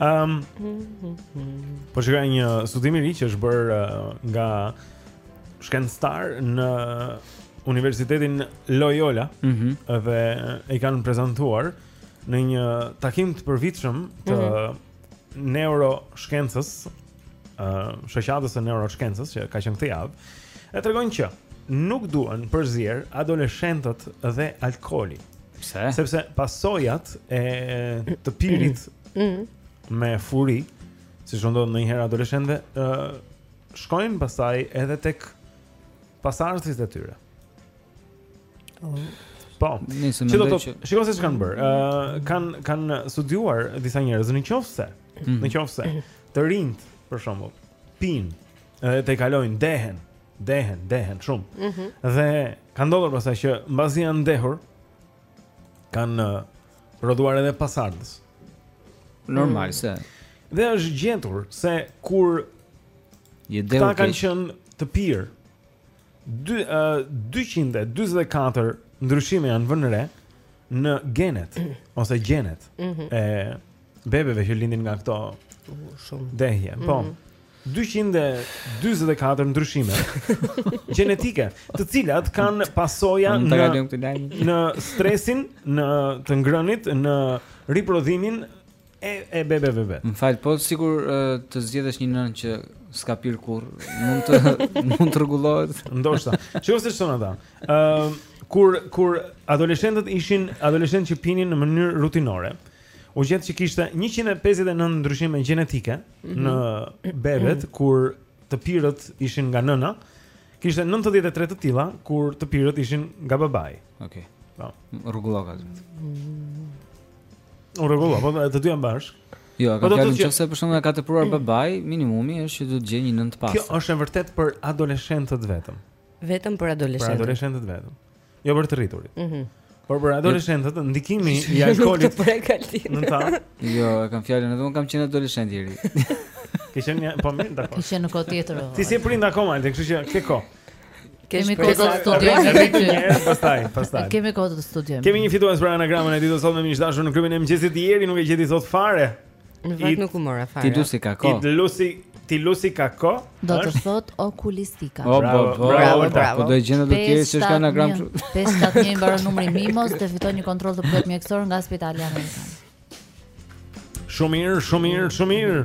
Ehm. Po shikoj një studim të ri që është bërë eh, nga shkencëtarë në Universitetin Loyola, ëh, mm -hmm. dhe e kanë prezantuar në një takim të përvitshëm të mm -hmm. neuroshkencës, ëh, uh, shoqatës së neuroshkencës që ka qenë këtë javë, e tregojnë që nuk duan përzier adoleshentët dhe alkooli. Pse? Sepse pasojat e të pirit mm -hmm. me furi, siç u ndodh ndonjëherë adoleshentëve, ëh, uh, shkojnë pastaj edhe tek pasardhësit e tyre. Oh. Po. Nëse më thua, që... shiko se ç'kanë bërë. Ë uh, kanë kanë studiuar disa njerëz në qoftë se, mm -hmm. në qoftë se të rinjtë, për shembull, pinë, edhe e kalojnë dehen, dehen, dehen shumë. Mm -hmm. Dhe kanë ndodhur pastaj që mbasi janë dehur kanë Prodhuar edhe pasardhës. Normal se. Mm. Dhe është gjetur se kur këta kanë qenë të pirë. Dy uh, 244 ndryshime janë vënë re në genet ose gjenet mm -hmm. e bebeve që lindin nga këto shumë dehje. Mm -hmm. Po. Mhm. 244 ndryshime gjenetike, të cilat kanë pasoja në në stresin, në të ngrënit, në riprodhimin e e bebeve vetë. M'fal, po sikur të zgjedhësh një nënë që s'ka pirë kurrë, mund të mund të rregullohet. Ndoshta. Çfarë është thonë ata? Ëm kur kur adoleshentët ishin adoleshentë që pinin në mënyrë rutinore, u gjet që kishte 159 ndryshime gjenetike. në mhm. bebet kur të pirët ishin nga nëna, kishte 93 të tilla kur të pirët ishin nga babai. Okej. Okay. Po. Rregulloka. Mm. U rregullua, po të dy janë bashkë. Jo, kam fjalën nëse për shembull e ka tepruar babai, minimumi është që do të gjejë një nënë të pastër. Kjo është e vërtetë për adoleshentët vetëm. Vetëm për adoleshentët. Për adoleshentët vetëm. Jo për të rriturit. Mhm. Mm por për adoleshentët, ndikimi i alkoolit në ta. Jo, e kam fjalën edhe unë kam qenë adoleshent i ri. Ke qenë ti, po mirë, dakor. Ke qenë në kohë tjetër. Ti s'je prind akoma, ti, kështu që ke kohë. Kemi kohë të studiojmë. Pastaj, pastaj. Kemi kohë të studiojmë. Kemi një fitues për anagramën e ditës sot miq të dashur në klubin e mëngjesit Bjeri, nuk e gjeti sot fare. Në fakt nuk u mora fare. Ti lusi kako. Ti lusi Ti lusi kako? Do të thot okulistika. Oh, bravo, bravo, bravo, bravo, bravo. Po do ta gjejnë të tjerë që s'kanë anagram. 571 mbaron numri Mimoza dhe fiton një kontroll të plotë mjekësor nga Spitali Amerikan. Shumë mirë, shumë mirë, shumë mirë.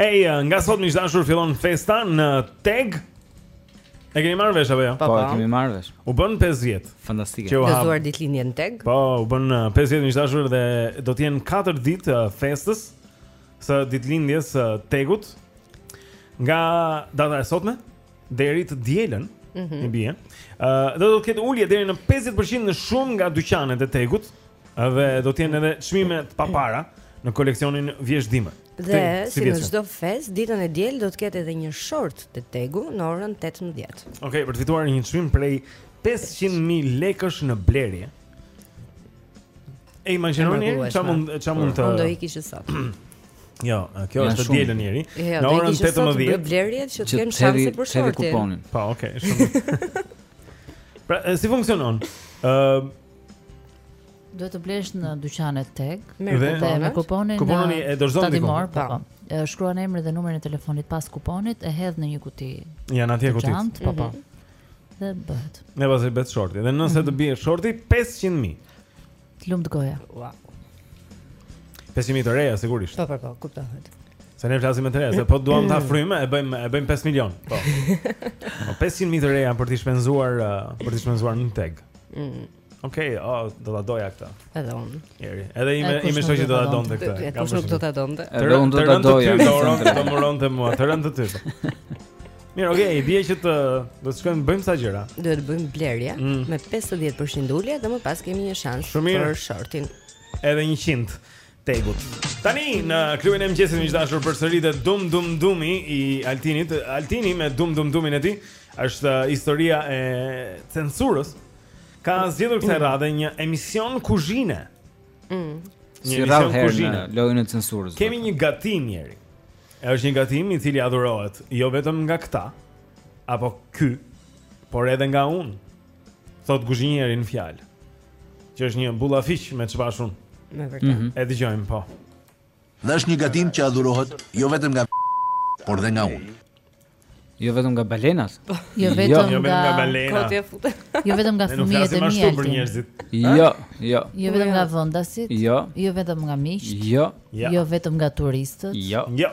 Ej, nga sot miq të dashur fillon festa në Teg E kemi marrë vesh apo jo? Po, e kemi marrë vesh. U bënë 5 vjet. Fantastike. Gëzuar ditëlindjen Teg. Po, u bënë 5 uh, vjet miq të dashur dhe do të jenë 4 ditë uh, festës së ditëlindjes së uh, Tegut. Nga data e sotme deri të dielën, mm -hmm. i bie. Ë, uh, do të ketë ulje deri në 50% në shumë nga dyqanet e Tegut dhe do të jenë edhe çmime të papara në koleksionin Vjeshtë Dimër. Dhe si në çdo festë, ditën e diel do të ketë edhe një short te TEG-u në orën 18. Okej, okay, për të fituar një çmim prej 500.000 lekësh në blerje. E imagjinoni çfarë mund çfarë mund të Unë do iki që sot. Jo, kjo është të dielën Jeri. Jo, në orën 18 do bëj blerje që të kem shanse për shortin. Te kuponi. Po, okay, shumë. pra, si funksionon? Ëm uh, Duhet të blesh në dyqanet TEG me kuponin, me kuponin. Kuponi e dorëzon diku. Po, po. po. Shkruan emrin dhe numrin e telefonit pas kuponit, e hedh në një kuti. Janë atje kuti. Po, po. Mhm. Dhe bëhet. Ne vazhdojmë bet shorti. Dhe nëse të bie shorti 500.000. Lumtë goja. Wow. 500.000 të reja sigurisht. Po, po, po, kuptohet. Se ne flasim me të reja, se po duam ta fryjmë, e bëjmë e bëjmë 5 milion. Po. 500.000 po, të reja për të shpenzuar, për të shpenzuar në TEG. Mm. Okej, okay, oh, do ta doja këtë. Edhe unë. Jeri, edhe im im shoqi do ta donte këtë. Ja, kush s'do ta donte. Edhe unë do ta doja. Të rëndë të muron të mua, të rëndë të ty. Mirë, okay, i bie që të do të shkojmë bëjmë ca gjëra. Duhet të bëjmë blerje mm. me 50% ulje dhe më pas kemi një shans për shortin. Edhe 100. TEG-ut. Tani në klubin e mëngjesit miq të dashur përsëri te Dum Dum Dumi i Altinit. Altini me Dum Dum Dumin e tij është uh, historia e censurës. Ka zgjedhur këtë radhë një emision kuzhine. Mm. Një si emision kuzhine, lojën e censurës. Kemi një gatim Jeri. Është një gatim i cili adhurohet jo vetëm nga këta, apo ky, por edhe nga unë. thotë kuzhinieri në fjalë. Që është një bullafiq me çfarë Me vërtetë. Mm -hmm. E dëgjojmë po. Dhe është një gatim që adhurohet jo vetëm nga por dhe nga unë. Jo vetëm nga balenat. Po, jo, jo vetëm jo, nga balenat. Jo vetëm nga fëmijët e mi. për njerëzit. Jo, jo. Jo vetëm nga vendasit. Jo. Jo vetëm nga miqtë. Jo. Jo vetëm nga turistët. Jo. Jo.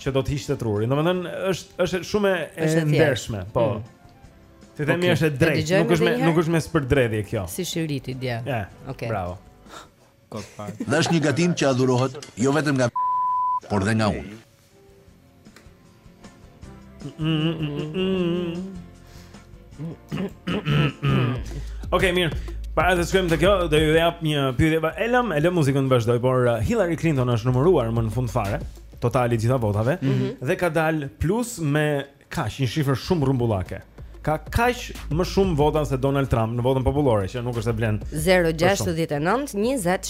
që do të hiqte trurin. Domethënë është është shumë e ndershme, po. Mm. Të themi okay. është e drejtë, nuk është me nuk është me përdredhje kjo. Si shiriti dje. Ja. Okej. Okay. Bravo. Dhe është një gatim që adhurohet jo vetëm nga por dhe nga unë. Okej, mirë. Para se të shkojmë te kjo, do ju jap një pyetje. Pa, e lëmë, e lëmë muzikën të vazhdojë, por uh, Hillary Clinton është numëruar më në fund fare, totali gjitha votave mhm. dhe ka dalë plus me kaq një shifër shumë rrumbullake. Ka kaq më shumë vota se Donald Trump në votën popullore, që nuk është e vlen. 069 20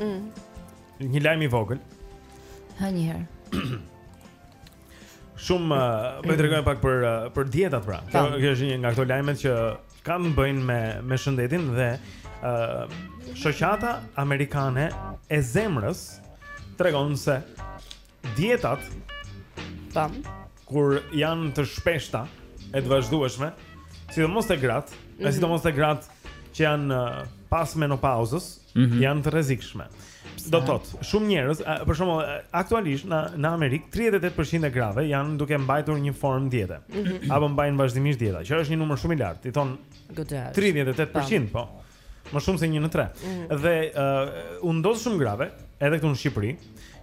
Mm. Një lajm i vogël. Ha një herë. Shumë uh, po i tregojmë pak për uh, për dietat pra. Kjo kjo është një nga këto lajmet që kanë bëjnë me me shëndetin dhe ë uh, shoqata amerikane e zemrës tregon se dietat tam kur janë të shpeshta e të vazhdueshme, sidomos te gratë, mm -hmm. sidomos te gratë që janë uh, pas menopauzës, mm -hmm. janë të rrezikshme. Do të thotë, shumë njerëz, për shembull, aktualisht në në Amerikë 38% e grave janë duke mbajtur një formë diete. Mm -hmm. Apo mbajnë vazhdimisht dieta, që është një numër shumë i lartë. I thon 38%, po. Më shumë se 1 në 3. Mm -hmm. Dhe uh, u ndodh shumë grave, edhe këtu në Shqipëri,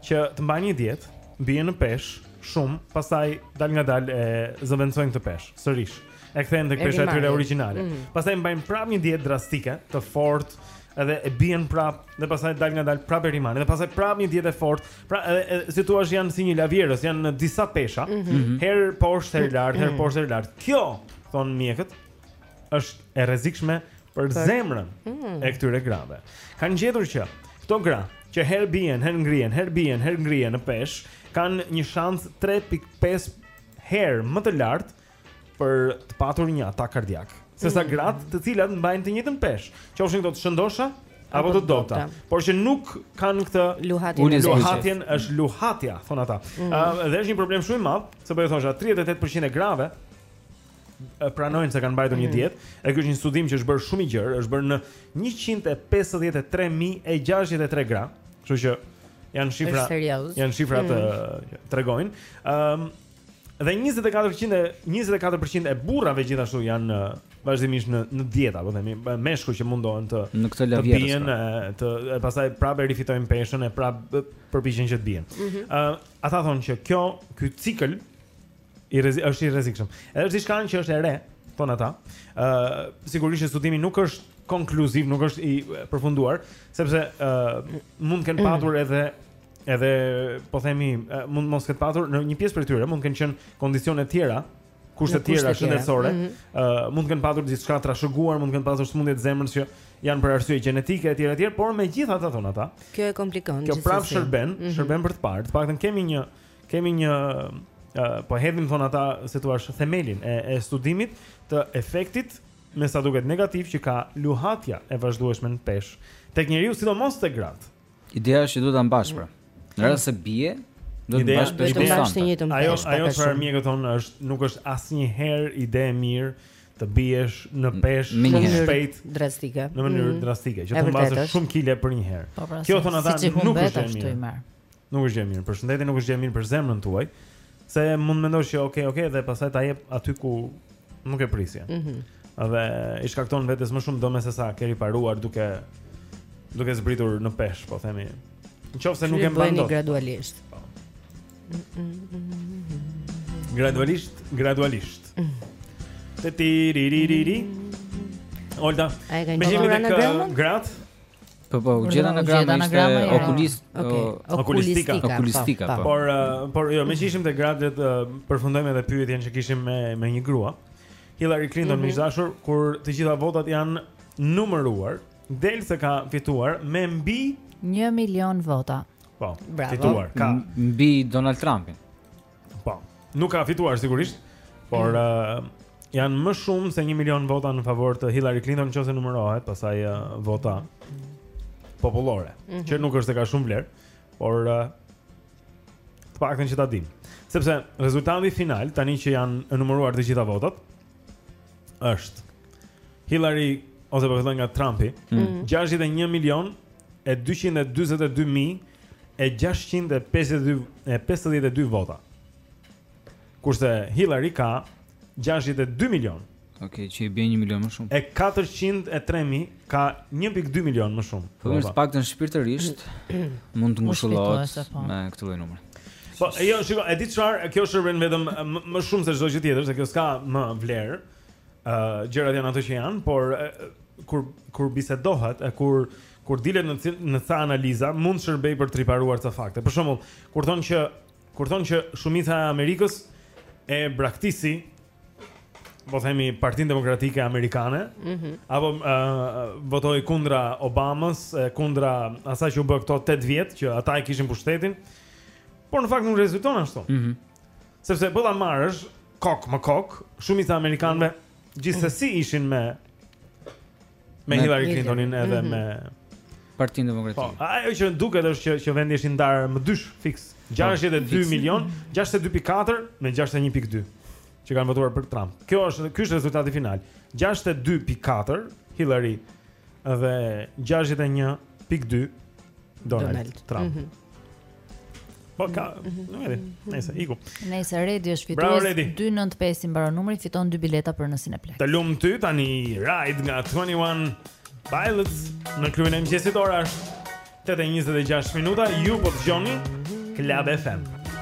që të mbajnë një dietë, bien në peshë shumë, pastaj dalëngadalë e zëvendësojnë këtë peshë sërish. Mm E kthejnë tek pesha e tyre origjinale. Mm -hmm. Pastaj mbajnë prapë një dietë drastike, të fortë, edhe e bien prap dhe pastaj dalëngadalë prapë rimarrin dhe pastaj prap një dietë të fortë. Pra edhe si thua janë si një lavjerrës, janë në disa pesha, mm -hmm. herë poshtë, herë lart, herë mhm. poshtë, herë lart. Kjo thon mjekët është e rrezikshme për Për... zemrën mm. e këtyre grave. Kanë gjetur që këto gra që herë bien, herë ngrihen, herë bien, herë ngrihen në peshë, kanë një shans 3.5 herë më të lartë për të patur një atak kardiak, sesa mm. gratë të cilat mbajnë të njëjtën peshë, qofshin këto të shëndosha apo të dobta, por që nuk kanë këtë luhatjen, luhatjen është luhatja, thon ata. Mm. Uh, dhe është një problem shumë i madh, sepse po thosha 38% e grave pranojnë se kanë mbajtur një mm. dietë. E ky është një studim që është bërë shumë i gjerë, është bërë në 153063 gra, kështu që janë shifra janë shifra që mm. tregojnë. Ëm um, Dhe 24% e 24% e burrave gjithashtu janë vazhdimisht në në dieta, apo themi, meshkuj që mundohen të në këtë lavjerrës të bien, pra. të e pastaj prapë rifitojnë peshën e prapë përpiqen që të bien. Ëh, mm -hmm. uh, ata thonë që kjo, ky cikël i rezi, është i rrezikshëm. Edhe është diçka që është e re, thonë ata. Ëh, uh, sigurisht që studimi nuk është konkluziv, nuk është i përfunduar, sepse ëh uh, mund të kenë mm. patur edhe Edhe po themi, mund mos ketë patur në një pjesë prej tyre, mund të kenë qenë kondicione të tjera, kushte të tjera shëndetësore, ëh, mm -hmm. uh, mund të kenë patur diçka të trashëguar, mund të kenë patur sëmundje të zemrës që janë për arsye gjenetike etj etj, por megjithatë thonë ata, kjo e komplikon gjithsesi. Kjo prap shërben, mm -hmm. shërben për të parë. Të paktën kemi një kemi një uh, po hedhim thonë ata si të thuash themelin e, e studimit të efektit me sa duket negativ që ka luhatja e vazhdueshme në peshë tek njeriu sidomos te gratë. Ideja është që duhet ta mbash pra. Në rast se bie, do të mbash peshë konstante. Ajo ajo çfarë mjekët thonë është nuk është asnjëherë ide e mirë të biesh në peshë në mënyrë shpejt drastike. Në mënyrë mm. drastike, që të humbasësh shumë kile për një herë. Po, pra, Kjo thonë ata nuk është e mirë. Nuk është e mirë për shëndetin, nuk është e mirë për zemrën tuaj. Se mund të mendosh që okay, okay dhe pastaj ta jep aty ku nuk e prisje. Ëh. Mm dhe i shkakton vetes më shumë dëme se sa ke riparuar duke duke zbritur në peshë, po themi. Në qoftë se nuk e mban dot. Gradualisht. Po. Gradualisht, gradualisht. Te ti ri ri ri ri. Olda. Meqë jemi te gratë. Po po, u gjeta te gratë me ishte okulist, okulistika, okulistika. Po. Por eh, por jo, meqë ishim te gratë të eh, përfundojmë edhe pyetjen që kishim me me një grua. Hillary Clinton mm -hmm. e dashur kur të gjitha votat janë numëruar, del se ka fituar me mbi 1 milion vota. Po. Bravo. Fituar ka mbi Donald Trumpin. Po. Nuk ka fituar sigurisht, por mm. uh, janë më shumë se 1 milion vota në favor të Hillary Clinton në qoftë se numërohet pastaj uh, vota popullore, mm -hmm. që nuk është se ka shumë vlerë, por uh, të paktën që ta dimë. Sepse rezultati final tani që janë numëruar të gjitha votat është Hillary ose po filloj nga Trumpi, mm -hmm. 61 milion e 242 mijë e 652 e 52 vota. Kurse Hillary ka 62 milion. Okej, okay, që i bën 1 milion më shumë. E 403000 ka 1.2 milion më shumë. Po mirë të paktën shpirtërisht mund të ngushëllohet po. me këtë lloj numri. Po, e jo, shiko, e di çfarë, kjo shërben vetëm më shumë se çdo gjë tjetër, se kjo s'ka më vlerë. Ëh, uh, gjërat janë ato që janë, por uh, kur kur bisedohet e kur Kur dilet në në ca analiza, mund të shërbejë për të riparuar ca fakte. Për shembull, kur thonë që kur thonë që shumica e Amerikës e braktisi po themi Partinë Demokratike Amerikane, mm -hmm. apo uh, votoi kundra Obamës, kundra asaj që u bë këto 8 vjet që ata e kishin pushtetin. Por në fakt nuk rezulton ashtu. Mm -hmm. Sepse po ta marrësh kok më kok, shumica e amerikanëve gjithsesi ishin me Me Hillary Clintonin edhe mhm. me Partinë Demokratike. Po, ajo që duket është që që vendi është i ndarë më dysh fiks. 62 po, milion, 62.4 me 61.2 që kanë votuar për Trump. Kjo është ky është rezultati final. 62.4 Hillary dhe 61.2 Donald, Donald Trump. Mm -hmm. Po ka, nuk e di. Nëse iku. Nëse Redi është fitues 295 i mbaron numri, fiton dy bileta për në Cineplexx. Të lum ty tani Ride nga 21 Pilots në klubin e mëngjesit ora është 8 e 26 minuta. Ju po dëgjoni Club FM.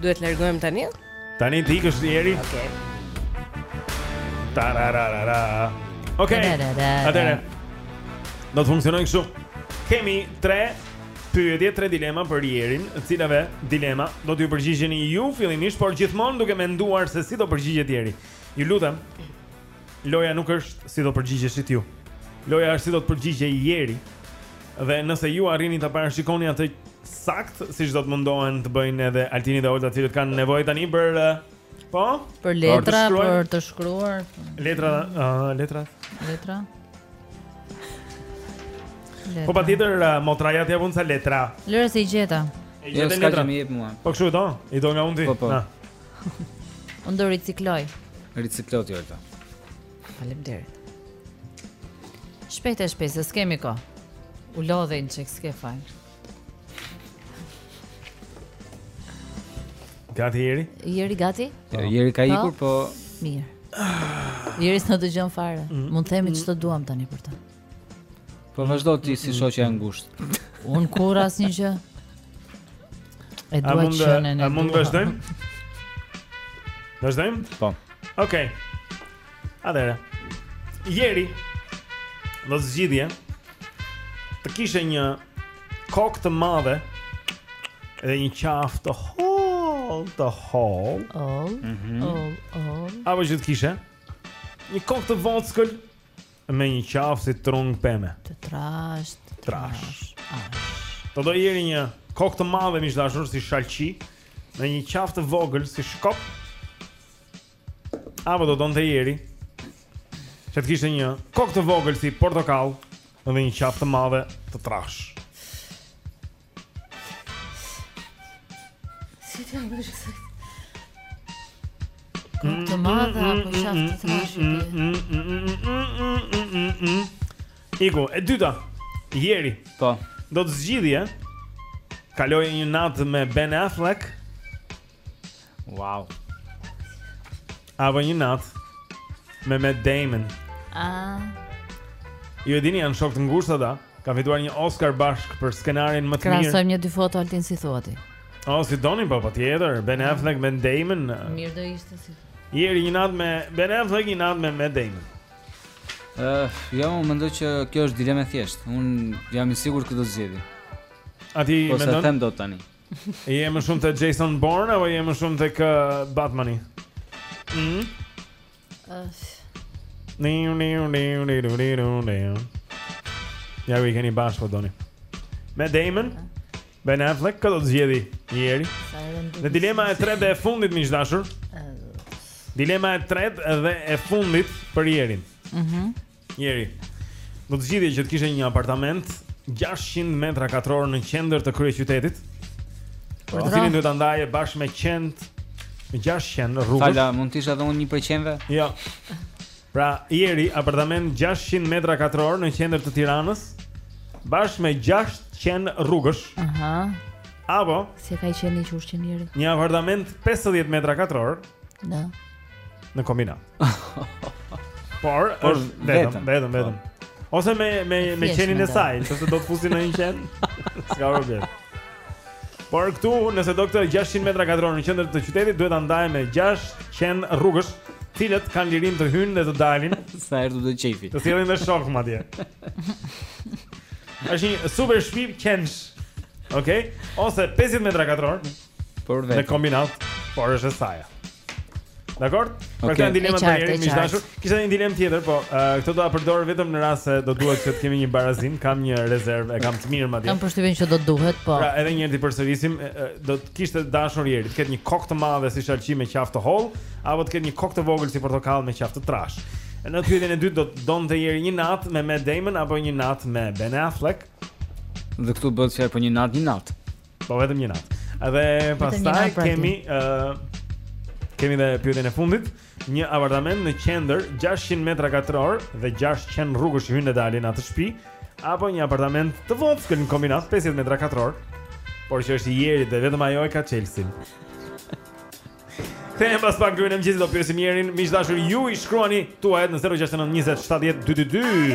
Duhet të largohem tani? Tani të ikësh Jeri. Okej. Okay. Tarararara. Okej. Okay. Atëre. Do të funksionojë kështu. Kemi 3 pyetje, 3 dilema për Jerin, të cilave dilema do t'ju përgjigjeni ju fillimisht, por gjithmonë duke menduar se si do përgjigjet Jeri. Ju lutem. Loja nuk është si do përgjigjeshit ju. Loja është si do të përgjigjej Jeri. Dhe nëse ju arrini ta parashikoni atë saktë, siç do të mundohen të bëjnë edhe Altini dhe Olta, të cilët kanë nevojë tani për eh, po, Për letra, shkruajnë. për të shkruar, letra, uh, letra. letra. Letra. Po patjetër uh, motra ja t'japun ca letra. Lëre se i gjeta. E Jo, gjete s'ka letra. që më jep mua. Po kështu do? I do nga unë ti. Po, po. Na. Unë do ricikloj. Riciklo ti Olta. Faleminderit. Shpejt e shpejt, se s'kemi kohë. U lodhe një çik, s'ke faj. Gati Jeri? Jeri gati? Po. Jeri ka ikur, po... po... Mirë. Jeri s'na dëgjon fare. Mm. Mund të themi ç'të duam tani për të. Po vazhdo ti si shoqja e ngushtë. Unë kurrë asnjë gjë. E dua ta shënojmë. A mund të vazhdojmë? Vazhdojmë? Po. Okej. Okay. Atëre. Jeri. Do të zgjidhje. Të kishe një kokë të madhe dhe një qafë të hollë, të hollë. Oh, oh, oh. Apo të kishe? Një kokë të vockël me një qafë si trung peme. Të trashë, të trashë. Do donte Jeri një kokë të madhe mishdashur si shalqi me një qafë të vogël si shkop. Apo do donte Jeri. Që të kishte një kokë të vogël si portokall dhe një qafë të madhe të trashë. Si të më bëjë së Kokë të madhe apo qafë të trashë Iku, e dyta, Jeri Po Do të zgjidhje Të kaloje një natë me Ben Affleck Wow. Apo një natë me Matt Damon. Ah. Ju e dini janë shokë të ngushtë ata. Kanë fituar një Oscar bashkë për skenarin më të mirë. Krahasojmë nja dy foto Altin si thua ti. Oh, si Doni po patjetër, Ben ah. Affleck, Matt Damon. Mirë do ishte si. Jeri një natë me Ben Affleck, një natë me Matt Damon. Ëh, uh, jo, unë mendoj që kjo është dilemë e thjeshtë. Unë jam i sigurt kë do të zgjedhë. A ti mendon? Po s'ta them dot tani. Je më shumë te Jason Bourne apo je më shumë tek Batmani? Mhm. Niu niu niu niu niu niu. Ja ku i keni bashkë po Doni. Matt Damon, Ben Affleck, kë do të zgjedhë Jeri. Dhe dilema e tretë dhe e fundit, miq të dashur. Dilema e tretë dhe e fundit për Jerin. Mhm. Jeri. Do të zgjidhje që të kishe një apartament 600 metra katror në qendër të kryeqytetit Por të cilin duhet ta ndaje bashkë me qen Me 6 qen rrugësh Fala, mund të isha dhe unë një prej qenve? Jo Pra, Jeri, apartament 600 metra katror në qendër të Tiranës Bashkë me 6 qen rrugësh Aha Apo Se ka i qenë i qurë qenë Jeri Një apartament 50 metra katror Në Në Kombinat Por, por është vetëm, vetëm, vetëm. Po. Ose me me me qenin e saj, sepse do të fusi ndonjë qen. S'ka problem. Por këtu, nëse do këtë 600 metra katror në qendër të qytetit, duhet ta ndajë me 6 qen rrugësh, të cilët kanë lirinë të hyjnë dhe të dalin. Sa herë t'u dojë qefi. Të sjellin dhe shokë madje. Është një super shpi qensh. Okej. Okay? Ose 50 metra katror. Për vetë. Në Kombinat, por është e saja. Dakor? Okay. Pra këto janë dilemat për Jerin miq të dashur. Kisha një dilemë tjetër, po uh, këtë do ta përdor vetëm në rast se do duhet që të kemi një barazim, kam një rezervë, e kam të mirë madje. Kam përshtypjen që do të duhet, po. Pra edhe një herë t'i përsërisim, do të kishte dashur Jeri të ketë një kokë të madhe si shalqi me qafë të hollë, apo të ketë një kokë të vogël si portokall me qafë të trashë. Në pyetjen e dytë do të donte Jeri një natë me Matt Damon apo një natë me Ben Affleck? Dhe këtu bëhet fjalë për një natë, një natë. Po vetëm një natë. Edhe pastaj pra kemi ë uh, kemi dhe pyetjen e fundit, një apartament në qendër 600 metra katror dhe 6 qen rrugësh që hyjnë e dalin në atë shtëpi apo një apartament të vogël në Kombinat 50 metra katror, por që është i Jerit dhe vetëm ajo e ka çelësin. Kthehemi pas pak Klubin e Mëngjesit do pyesim Jerin, miq të dashur ju i shkruani tuajat në 069 20 70 222.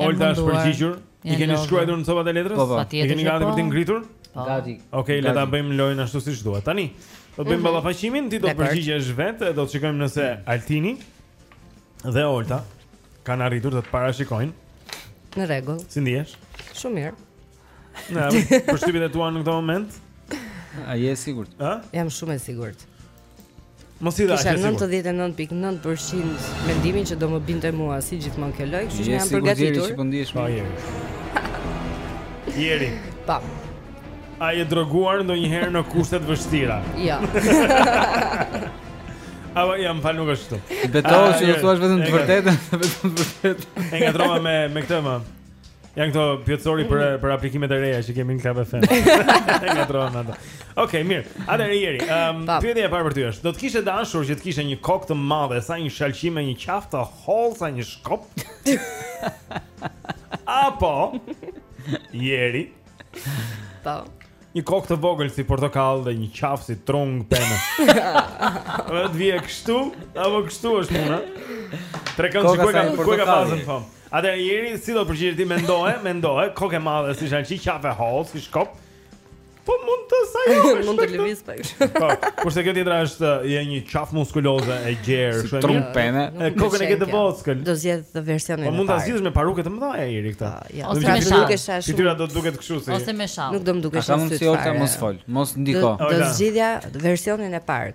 Olta është përgjigjur. I keni shkruajtur në copat e letrës? Po, po. I keni gati për të po. ngritur? Po. Gati. Okej, le ta bëjmë lojën ashtu siç duhet. Tani, do të bëjmë mhm. ballafaqimin, ti do të përgjigjesh vetë dhe do të shikojmë nëse Altini dhe Olta kanë arritur të parashikojnë. Në rregull. Si ndihesh? Shumë mirë. Na, përshtypjet e tua në këtë moment? A je e sigurt? Ë? Jam shumë e sigurt. Mos i dha asgjë. Kisha 99.9% mendimin që do më binte mua si gjithmonë kjo lojë, kështu që jam përgatitur. Je e sigurt që po ndihesh më mirë. Jeri. Pa. A je droguar ndonjëherë në kushte të vështira? Jo. Apo jo më fal nuk është këtu. Betohu që do thua vetëm të vërtetën, vetëm të vërtetën. E ngatrova me me këtë më. Janë këto pyetësori për, për aplikimet e reja që kemi në Club FM. I ngatërron ato. Okej, okay, mirë. Atëherë Jeri, um, pyetja e parë për ty është. Do të kishe dashur që të kishe një kokë të madhe, sa një shalqi me, një qafë të hollë, sa një shkop. Apo, Jeri. Po. Një kokë të vogël si portokall dhe një qafë si trung peme. Dhe të vjen kështu, apo kështu është muna. Trekëndësh që ku e ka, ku e ka pasën famë. Atëherë Jeri, si do të përgjigjesh ti mendoje, mendoje, kokë e madhe si shalqi, qafë e hollë si shkop. Po mund të sa jo. mund të lëviz pak. Po, kurse kjo tjetra është je një qafë muskuloze e gjerë, si trung peme. E kokën e ke të vockël. Do zgjedh versionin. Po mund ta zgjidhësh me paruke të mëdha Jeri këtë. Po, jo. Ose me shall. Fytyra do të duket kështu si. Ose me shall. Nuk do më duket ashtu. Ama mund të, Olta mos fol, mos ndiko. Do zgjidhja versionin e parë.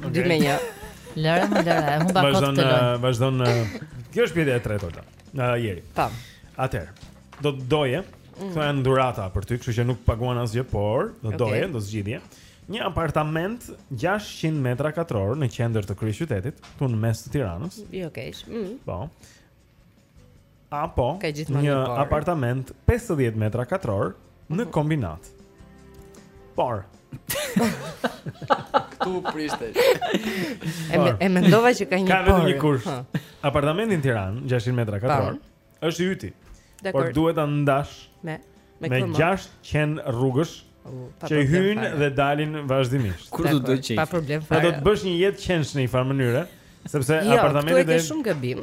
2 me 1. Lëre më lëre, e humba kot lojën. Vazhdon, vazhdon. Kjo është pyetja e tretë Olta. Na Jeri. Tam. Atëherë, do të doje. Mm. Këto janë dhurata për ty, kështu që nuk paguan asgjë, por do okay. doje, do zgjidhje. Një apartament 600 metra katror në qendër të kryeqytetit, këtu në mes të Tiranës. Jo, okay. Mm. Po. apo një apartament 50 metra katror në mhm. kombinat. Por këtu prishet. E, me, e mendova që ka një por. Ka vetëm një kusht. Apartamenti në Tiranë, 600 metra katror, është i yti. Por duhet ta ndash me me, me qentë e rrugës. Që hyjnë dhe dalin vazhdimisht. Kur do të qejf? Pa problem. Pra do të bësh një jetë qensh në një farë mënyre, sepse jo, e ke shumë gabim.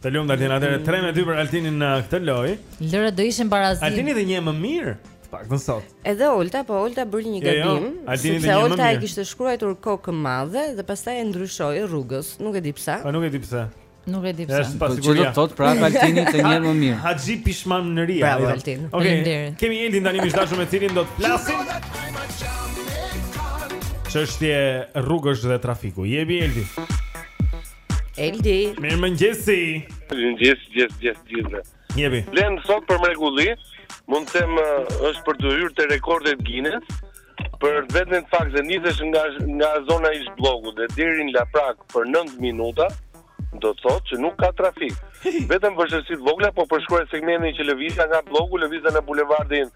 Të lumtë Altin, atëherë 3 me 2 për Altinin në këtë lojë. Lëre se do ishin barazim. Altini të njeh më mirë, të paktën sot. Edhe Olta, po Olta bëri një jo, jo, gabim. Jo, Altini të njeh më mirë. Olta e kishte shkruar kokë madhe dhe pastaj e ndryshoi rrugës, nuk e di pse. Po nuk e di pse. Nuk e di pse. Është pasiguria. Po thotë pra Altini të njeh më mirë. Haxhi pishmanëria. Bravo Altin. Okej. Okay. Kemi Eldin tani miq të dashur me cilin do të flasim. Çështje rrugësh dhe trafiku. Jepi Eldi. Eldi. Mirëmëngjesi. Mirëmëngjesi, mëngjesi, mëngjesi, mëngjesi. Jepi. Vlen sot për mrekulli, mund të them është për të hyrë te rekordet Guinness, për vetmin fakt se nisesh nga, nga zona e ish-Bllokut dhe deri në Laprakë për 9 minuta, do të thotë që nuk ka trafik. Vetëm vështirësi të vogla, po përshkruaj segmentin që lëviza nga Blloku, lëviza në bulevardin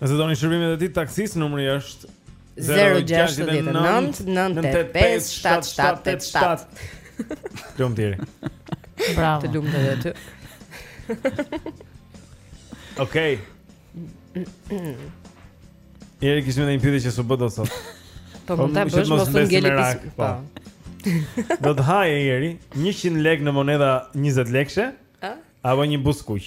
Nëse doni shërbimet e City taksis, numri është 0699957787. Të lumtë Jeri. Bravo. Të lumtë edhe ty. Okej. Jeri kishte një pyetje që s'u bë dot sot. Po mund ta bësh mos të ngelë pis. Po. Do të hajë Jeri 100 lekë në monedha 20 lekëshe. Apo një buzëkuq.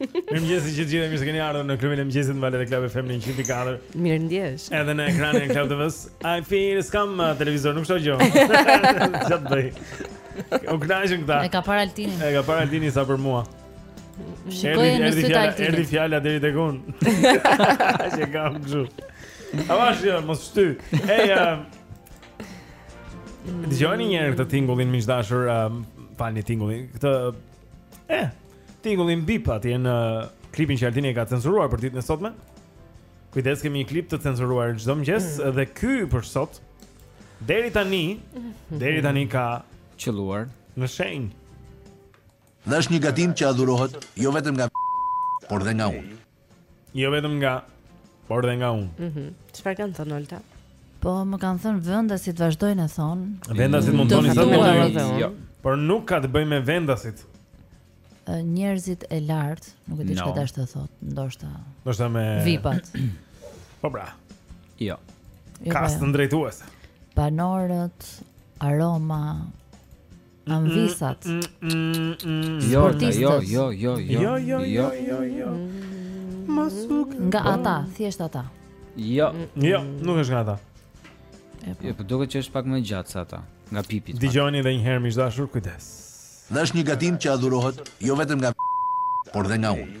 Mirëmëngjesi të gjithë e mirë se keni ardhur në klubin e mëngjesit në valët e Club FM në 104 Mirëmëngjes Edhe në ekranin e Club TV-s Unë fiks kam uh, televizor, nuk shoh gjë Çfarë bëj O kënaqshin këta E ka parë altini E ka parë altini sa për mua Shikoj në sy të Altinit. Erdhi fjala deri tek un. Ai e kam kështu. Avash jo, mos shty. Ej. Dëgjoni një herë këtë tingullin miq të dashur, um, falni tingullin. Këtë e eh, tingullin bip atje në klipin që Altini e ka censuruar për ditën e sotme. Kujdes kemi një klip të censuruar çdo mëngjes mm. dhe ky për sot deri tani, deri tani ka qëlluar në shenjë. Dhe është një gatim që adhurohet jo vetëm nga por dhe nga unë. Jo vetëm nga por dhe nga unë. Mhm. Çfarë kanë thënë Olta? Po, më kanë thënë vendasit vazhdojnë e thon. Vendasit mund të thoni sa të jo. Por nuk ka të bëjë me vendasit. Njerëzit e lartë, nuk e di çfarë dashtë të thotë, ndoshta. Ndoshta me vipat. Po bra. Jo. jo Kastën po. drejtuese. Banorët, aroma, Amvisat. Jo, jo, jo, jo, jo. Jo, jo, jo, jo, jo. Mashkull. Nga ata, thjesht ata. Jo, jo, nuk është nga ata. Po. Jo, po duket që është pak më gjatë se ata, nga pipi. Dëgjoni edhe një herë miq të dashur, kujdes. Dhe është një gatim që adhurohet jo vetëm nga por dhe nga unë.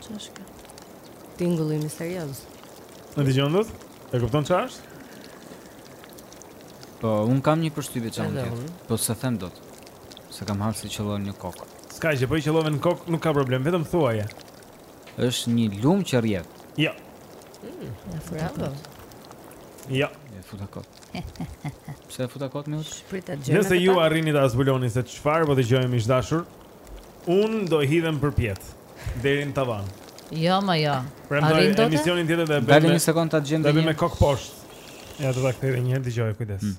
Ça është kjo. Tingulli misterioz. E dëgjon dot? E kupton ça është? Po, unë kam një përshtypje që mund të jetë, po s'e them dot, se kam hall se i qëlloj në kokë. S'ka gjë, po i qëllove në kokë, nuk ka problem, vetëm thuaje. Është një lum që rrjedh. Jo. Bravo. Jo. E futa kot. Pse e futa kot më? Shprita gjë. Nëse ju arrini ta zbuloni se çfarë po dëgjojmë miq të dashur, un do hidhem përpjet deri në tavan. Jo, më jo. Prandaj emisionin tjetër do e bëjmë. Dalim një sekond ta gjejmë. Do bëjmë kokëposhtë. Ja do ta kthej edhe një herë dëgjoje kujdes. Hmm.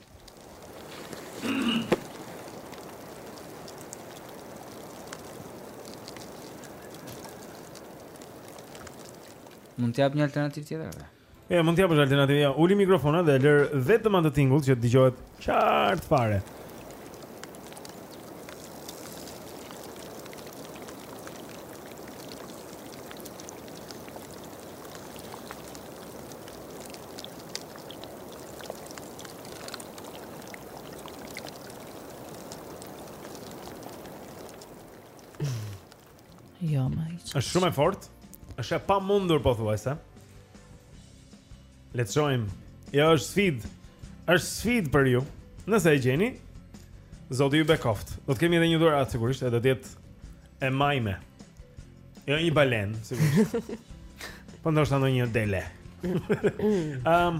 Mund të jap një alternativë tjetër apo? Ja, mund të japësh alternativë. Ja, uli mikrofonin dhe lër vetëm atë tingull që dëgjohet qartë fare. Jo, më i qetë është shumë e fortë është e pamundur pothuajse Le të shohim Jo, është sfidë është sfidë për ju Nëse e gjeni Zoti ju bekoft Do të kemi edhe një dhuratë, sigurisht Edhe do të jetë e majme Jo një balenë, sigurisht Po ndoshta ndonjë dele. Ëm. Um,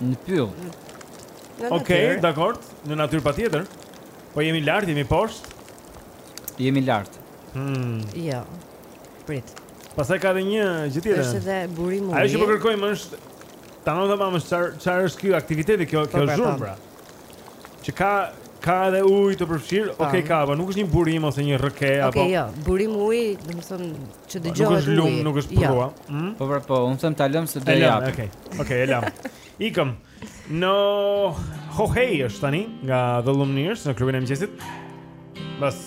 Në pyll. Okej, okay, dakor, në natyrë patjetër. Po jemi lart, jemi poshtë. Jemi lart. Hmm. Jo. Prit. Pastaj ka edhe një gjë tjetër. Është edhe burim uji. Ajo që po kërkojmë është ta ndonë ta bëjmë çfarë çfarë është ky aktiviteti kjo kjo zhurmë pra. Që ka ka edhe ujë të përfshirë. Okej, okay, ka, po nuk është një burim ose një rrëke okay, apo. Okej, jo, burim uji, domethënë që dëgjohet. Nuk është lum, nuk është përrua. Jo. Mm? Po pra, po, unë them ta lëmë se do jap. Okej. Okay. Okej, e lamë. Ikim. No, ho hey është tani nga The Lumineers në klubin e mëngjesit. Pas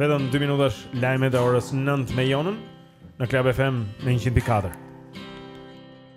vetëm 2 minutash lajmet e orës 9 me Jonën në Club FM në 104.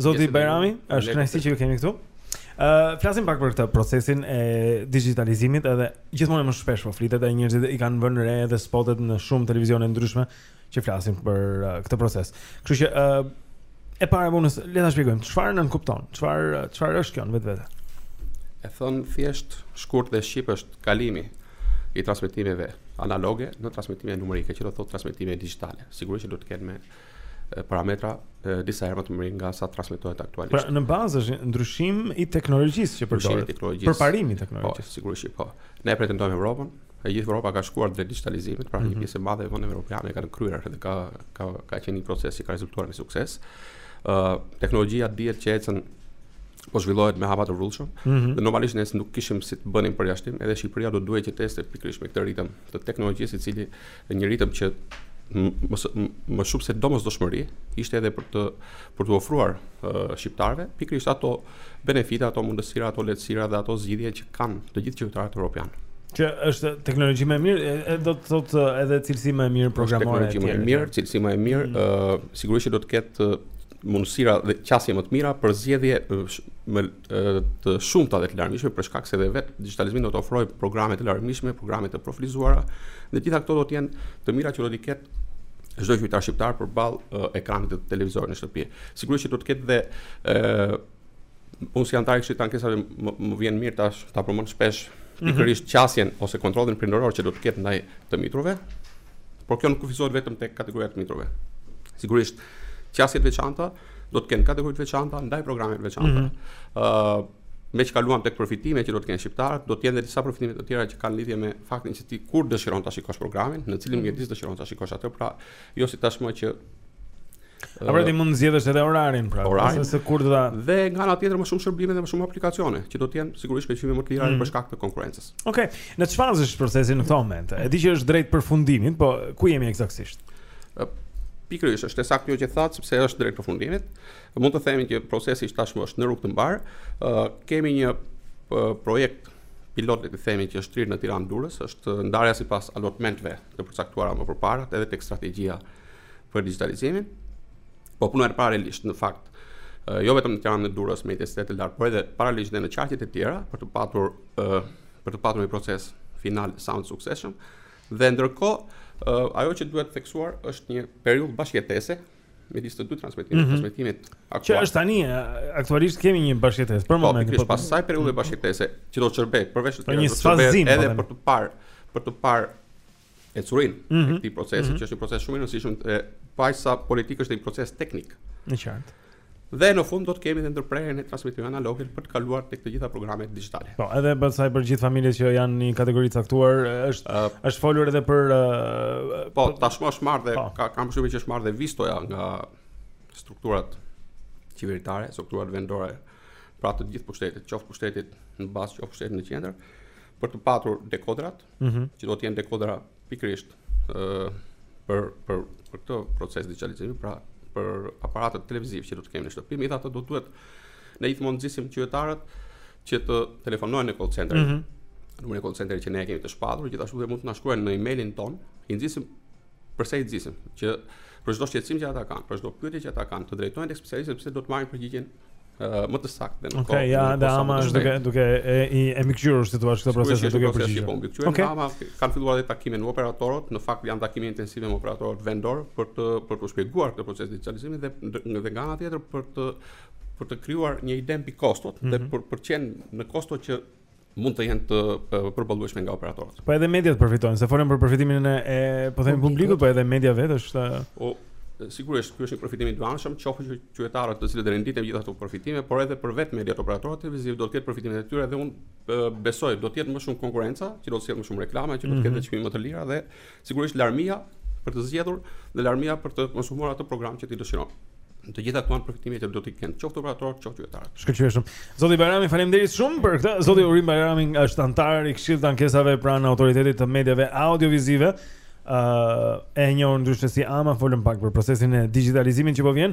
Zoti Bajrami, është kënaqësi që ju kemi këtu. Ë uh, flasim pak për këtë procesin e digjitalizimit edhe gjithmonë më shpesh po flitet edhe njerëzit i kanë vënë re edhe spotet në shumë televizione të ndryshme që flasin për uh, këtë proces. Kështu që ë uh, e para e punës le ta shpjegojmë çfarë nënkupton, çfarë çfarë është kjo në vetvete. E thënë thjesht shkurt dhe shqip është kalimi i transmetimeve analoge në transmetime numerike, që do të thotë transmetime digjitale. Sigurisht që do të kenë me parametra disa herë më të mirë nga sa transmetohet aktualisht. Pra në bazë është ndryshim i teknologjisë që përdoret. Përparim i teknologjisë. Po, sigurisht që po. Ne pretendojmë Evropën, e gjithë Evropa ka shkuar drejt digitalizimit, pra mm -hmm. një mhm. pjesë e madhe e vendeve europiane e kanë kryer dhe ka ka ka qenë një proces që ka rezultuar me sukses. Ë uh, teknologjia dihet që ecën po zhvillohet me hapa të vrullshëm. Mm -hmm. Dhe normalisht ne nuk kishim si të bënim përjashtim, edhe Shqipëria do duhej që të ecte pikërisht me këtë ritëm të teknologjisë, i cili një ritëm që më, më shumë se domosdoshmëri ishte edhe për të për t'u ofruar uh, shqiptarëve pikërisht ato benefite, ato mundësira, ato lehtësira dhe ato zgjidhje që kanë të gjithë qytetarët europianë. Që është teknologji më e mirë, e do të thotë edhe cilësi më e mirë programore. Teknologji më e mirë, cilësi më e mirë, mm. ë mm. uh, sigurisht që do të ketë mundësira dhe qasje më të mira për zgjedhje më të shumta dhe të larmishme për shkak se dhe vetë digjitalizimi do të ofrojë programe të larmishme, programe të profilizuara dhe gjitha këto do të jenë të mira që do të ketë çdo qytetar shqiptar përballë ekranit të televizorit në shtëpi. Sigurisht që do të ketë dhe ë unë si anëtar i këshillit të ankesave më vjen mirë ta ta përmend shpesh mhm. pikërisht qasjen ose kontrollin prindëror që do të ketë ndaj të miturve, por kjo nuk kufizohet vetëm tek kategoria e të miturve. Sigurisht, Qasje të veçanta do të kenë kategori të veçanta ndaj programeve të veçanta. Mm -hmm. meqë kaluam tek përfitime që do të kenë shqiptarët, do të jenë dhe disa përfitime të tjera që kanë lidhje me faktin që ti kur dëshiron ta shikosh programin, në cilin mjedis mhm. dëshiron ta shikosh atë, pra jo si tashmë që A pra ti mund të zgjedhësh edhe orarin pra, orarin. se kur do ta dhe nga ana tjetër më shumë shërbime dhe më shumë aplikacione, që do të jenë sigurisht me çmime më të lira mm. për shkak të konkurrencës. Okej, okay. në ç'fazë është procesi në këtë moment? E di që është drejt përfundimit, po ku jemi ekzaktësisht? Pikërisht, është e saktë kjo që thatë, sepse është drejt përfundimit. Mund të themi që procesi tashmë është në rrugë të mbarë. Uh, kemi një uh, projekt pilot le të themi që është shtrirë në Tiranë Durrës, është ndarja sipas alotmenteve të përcaktuara më përpara, edhe tek strategjia për digitalizimin. Po punohet edhe paralelisht në fakt. Jo vetëm në Tiranë dhe Durrës me intensitet të lartë, por edhe paralelisht dhe në qarqet e tjera për të patur për të patur një proces final sa më të suksesshëm. Dhe ndërkohë ajo që duhet theksuar është një periudhë bashkëjetese midis të dy transmetimeve, mm -hmm. transmetimit aktual. Që është tani aktualisht kemi një bashkëjetesë për po, momentin. Po, pas kësaj periudhe bashkëjetese, që do të shërbejë përveç të tjerave, do të shërbejë edhe për të parë, për të parë ecurinë mm -hmm. e këtij procesi, mm -hmm. që është një proces shumë i rëndësishëm dhe po aq sa politik është një proces teknik. E qartë. Dhe në fund do të kemi edhe ndërprerjen e transmetimit analog për të kaluar tek të gjitha programet digjitale. Po, edhe pastaj për gjithë familjet që janë në një kategori të caktuar, është uh, është folur edhe për uh, Po, tashmë është marrë dhe po. ka kam përshtypjen që është marrë dhe vistoja nga strukturat qeveritare, strukturat vendore, pra të gjithë pushtetit, qoftë pushtetit në bazë, qoftë pushtetit në qendër, për të patur dekodrat, mm -hmm. që do të jenë dekodra pikërisht ë për për për këtë proces digitalizimi, pra për aparatet televizive që do të kemi në shtëpi, megjithatë do duhet ne gjithmonë nxisim qytetarët që të telefonojnë në call center. Mm -hmm. Numri i call center që ne kemi të shpallur, gjithashtu dhe mund të na shkruajnë në emailin tonë, i nxisim përse i nxisim që për çdo shqetësim që ata kanë, për çdo pyetje që ata kanë, të drejtohen tek specialistët sepse do të marrin përgjigjen Uh, më të saktë në kohë. Okej, ja, dhe ama është duke duke e i e mikëqyrur si thua këtë proces duke e përgjigjur. Po, mikëqyrur. Okej. Ama kanë filluar dhe takimet me operatorët, në fakt janë takime intensive me operatorët vendor për të për t'u shpjeguar këtë proces digitalizimi dhe dhe nga ana tjetër për të për të krijuar një ide mbi kostot mm -hmm. dhe mhm. për për të qenë në kosto që mund të jenë të përballueshme nga operatorët. Po edhe mediat përfitojnë, se folëm për përfitimin e, e po themi publikut, po edhe media vetë është o sigurisht ky është një përfitim i dyanshëm, qoftë për qytetarët të cilët renditen gjithë ato përfitime, por edhe për vetë mediat operatorët televiziv do të ketë përfitimet e tyre dhe unë besoj do të jetë më shumë konkurrenca, që do të sjellë më shumë reklama, që do të ketë mhm. çmime më të lira dhe Sigurisht larmia për të zgjedhur dhe larmia për të konsumuar atë program që ti dëshiron. Janë të gjitha këto përfitime që do të kenë qoftë operatorët, qoftë qytetarët. Shkëlqyeshëm. Zoti Bajrami, faleminderit shumë për këtë. Zoti Urim Bajrami është anëtar i Këshillit të Ankesave pranë Autoritetit të Mediave Audiovizive. Ëh, uh, e njohur ndryshe si AMA, folëm pak për procesin e digjitalizimit që po vjen.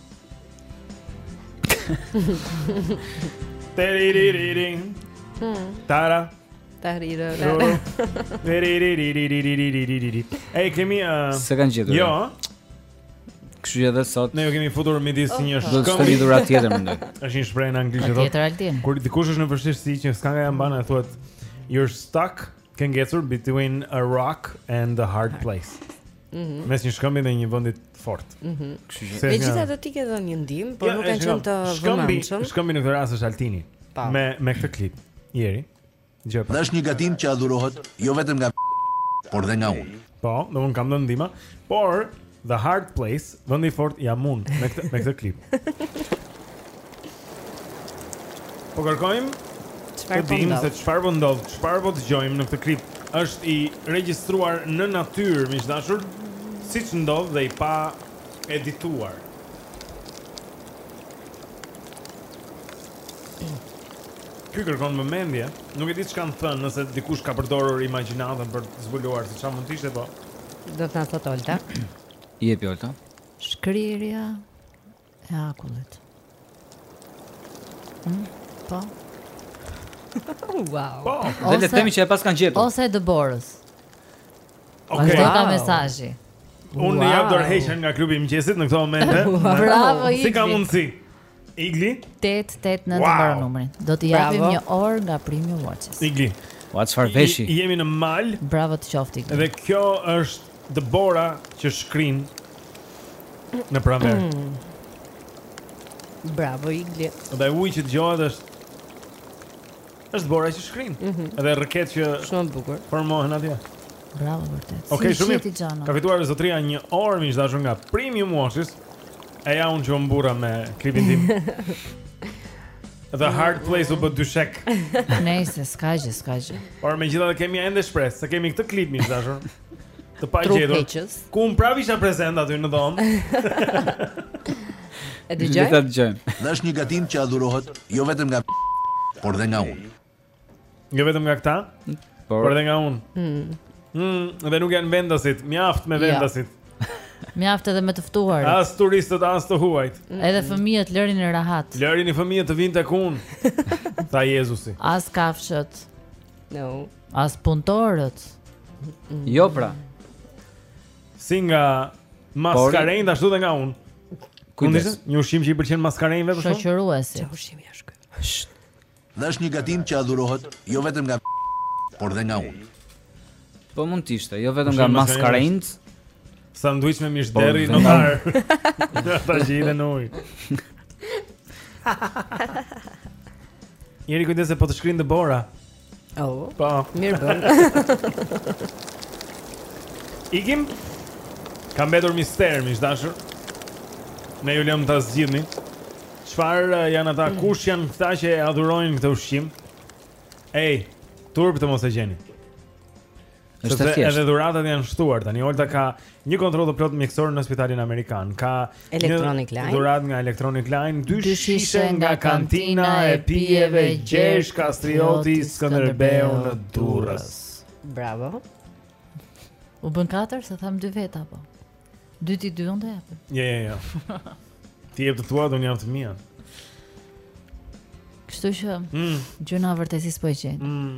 Teririririn. Hmm. Tara. Tahrira. Teriririririririririririri. Ej, kemi ë uh, Se kanë gjetur. Jo. Kështu që edhe sot ne ju kemi futur midis një shkëmbi. Do të kemi dhuratë tjetër mendoj. Është një shprehje në anglisht thotë. Tjetër Altin. Kur dikush është në vështirësi që s'ka nga ia mban e thuhet you're stuck can't get through between a rock and a hard place. -hmm. mes një shkëmbi dhe një vendi të fortë. Ëh. Mm -hmm. Kështu që. Megjithatë ti ke dhënë një ndihmë, por ja, nuk kanë qenë të vëmendshëm. Shkëmbi në këtë rast është Altini. Pa. Me me këtë klip Ilir Gjepa. Është një gatim që adhurohet jo vetëm nga por dhe nga unë. Po, dhe unë kam dhënë ndihmë, por The Hard Place, vendi i fortë jam unë me këtë me këtë klip. Po kërkojmë të dimë se çfarë po ndodh, çfarë po dëgjojmë në këtë klip. Është i regjistruar në natyrë, miq të dashur, siç ndodh dhe i pa edituar. Ky kërkon vëmendje, nuk e di ç'kanë thënë, nëse dikush ka përdorur imagjinatën për të zbuluar se çfarë mund të ishte, po. Do të na thotë Olta. Jepi Olta. Shkrirja E akullit. Hmm? Po. wow. Po. Dhe le të themi që e paskan gjetur. Ose e dëborës. Okej. Okay. Wow. mesazhi. Unë wow. jap dorëheqjen nga klubi i mëngjesit në këtë moment. Bravo Igli. Si ka mundësi? Igli? 889 wow. numër numrin. Do t'i japim një orë nga Premium Watches. Igli. Ka çfarë vesh. Jemi në mal. Bravo të qoftë Igli. Dhe kjo është Dëbora që shkrin në pranverë. Mm. Bravo Igli. Dhe uji që dëgjohet është është dëbora që shkrin. Mm -hmm. Dhe rrëketë që shumë bukur. Formohen atje. Bravo vërtet. Okej, okay, si shumë. Ka fituar zotëria një orë miq të dashur nga Premium Watches. E ja unë që mburra me klipin tim The hard place u bët dyshek Nejse, s'ka gjë, s'ka gjë Por megjithatë kemi ende shpresë Se kemi këtë klip, miq të dashur Të pagjetur. Ku unë prapë isha prezent aty në dhomë. E dëgjoj. Le ta dëgjojmë. Dhe është një gatim që adhurohet jo vetëm nga por dhe nga unë. Jo vetëm nga këta, por, por dhe nga unë. Mm. Mm, dhe nuk janë vendasit, mjaft me jo. vendasit. Ja. Mjaft edhe me të ftuar. As turistët as të huajt. Mm. Edhe fëmijët lërini rehat. Lërini fëmijët të vijnë tek unë. Tha Jezusi. As kafshët. No. As punëtorët. Jo pra. Si nga maskarenjtë dhe ashtu dhe nga unë. Kujdes. Një ushqim që i pëlqen maskarenjëve për shkak. Shoqëruesi. Çfarë ushqimi është ky? Dhe është një gatim që adhurohet jo vetëm nga por dhe nga unë. Po mund të ishte, jo vetëm nga maskarenjtë. Sanduiç me mish derri në bar. Ta gjejnë në ujë. Igli kujdes se po të shkrin dëbora. Oh, pa. Po. Mirë bën. Ikim. Ka mbetur mister, miq të dashur. Ne ju lëmë ta zgjidhni. Çfarë eh, janë ata? Mm. Kush janë këta që e adhurojnë këtë ushqim? Ej, turp të mos e gjeni. Është e thjeshtë. Edhe dhuratat janë shtuar tani. Olta ka një kontroll të plotë mjekësor në spitalin amerikan. Ka Electronic Line. Dhuratë nga Electronic Line, dy, dy shishe nga kantina e pijeve Gjergj Kastrioti Skënderbeu në Durrës. Bravo. U bënë katër, se thamë dy vetë apo. Dy ti dy unë jap. Jo, jo, jo. Ti jep të thua do një të mia. Kështu që, mm. gjynah vërtet si s'po e gjen. Mm.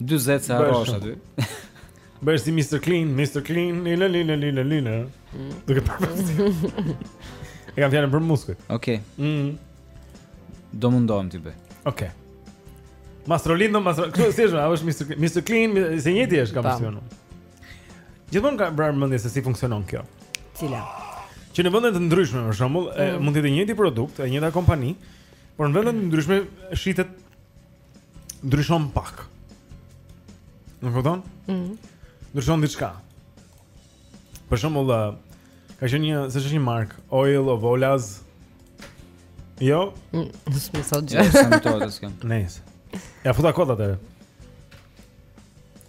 40 se harrosh aty. Bësh si Mr Clean, Mr Clean, lina lina lina lina. Mm. Do të përpos. E kam fjalën për muskujt. Okej. Okay. Mm. Do mundohem t'i bëj. Okej. Okay. Mastro Lindo mastro. Kjo si është, a është Mr. Mr. Clean, se i njëjti është kam thënë. Gjithmonë kam vrarë mendjen se si funksionon kjo. Cila? Që në vende të ndryshme, për shembull, mm. mund të jetë i njëjti produkt, e njëjta kompani, por në vende të ndryshme shitet ndryshon pak. Më kupton? Mm -hmm. Ndryshon diçka. Për shembull, ka qenë një, se është një markë, Oil of Olaz. Jo? Mm, s'më thotë gjë. S'më të të skem. Nejse. Ia futa kot atëherë.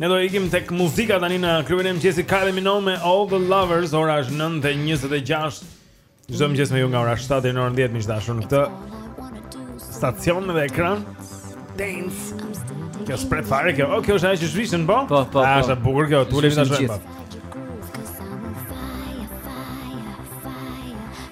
Ne do ikim tek muzika tani në klubin e mëngjesit me Kylie Minogue me All the Lovers, ora është 9:26. Çdo mëngjes me ju nga ora 7 deri në orën 10 miq të dashur në këtë stacion dhe ekran. Dance. Kjo s'pret fare kjo. Okej, okay, është ajo që zhvishen, po? Po, po. A po. është e bukur kjo? Le ta shohim.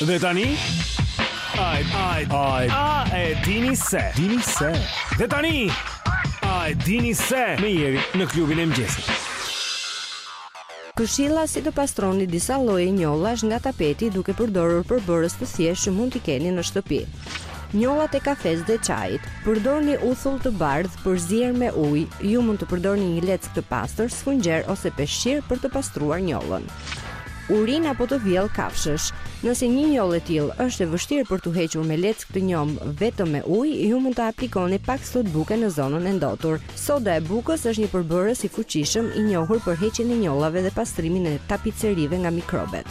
Dhe tani Ai ai ai a e dini se dini se Dhe tani ai dini se me jeri në klubin e mëngjesit Këshilla si të pastroni disa lloje njollash nga tapeti duke përdorur përbërës të thjeshtë që mund t'i keni në shtëpi. Njollat e kafesë dhe çajit. Përdorni uthull të bardhë përzier me ujë. Ju mund të përdorni një leckë të pastër, sfungjer ose peshqir për të pastruar njollën. Urinë apo të vjellë kafshësh. Nëse një njollë e tillë është e vështirë për t'u hequr me leckë të njomë vetëm me ujë, ju mund të aplikoni pak sodë buke në zonën e ndotur. Soda e bukës është një përbërës i fuqishëm i njohur për heqjen e njollave dhe pastrimin e tapicerive nga mikrobet.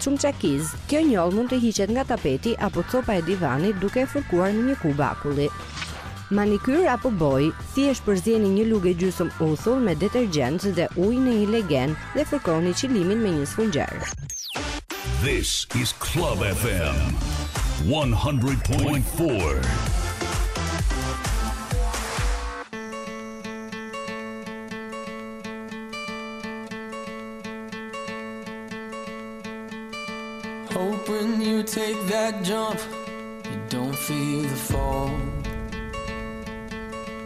Çamçakëz. Kjo njollë mund të hiqet nga tapeti apo copa e divanit duke e fërkuar me një kub akulli. Manikyr apo bojë. Thjesht përzieni një lugë e gjysmë uthull me detergjent dhe ujë në një legen. dhe fërkoni qilimin me një sfungjer. This is Club FM 100.4. take that jump, you don't feel the fall.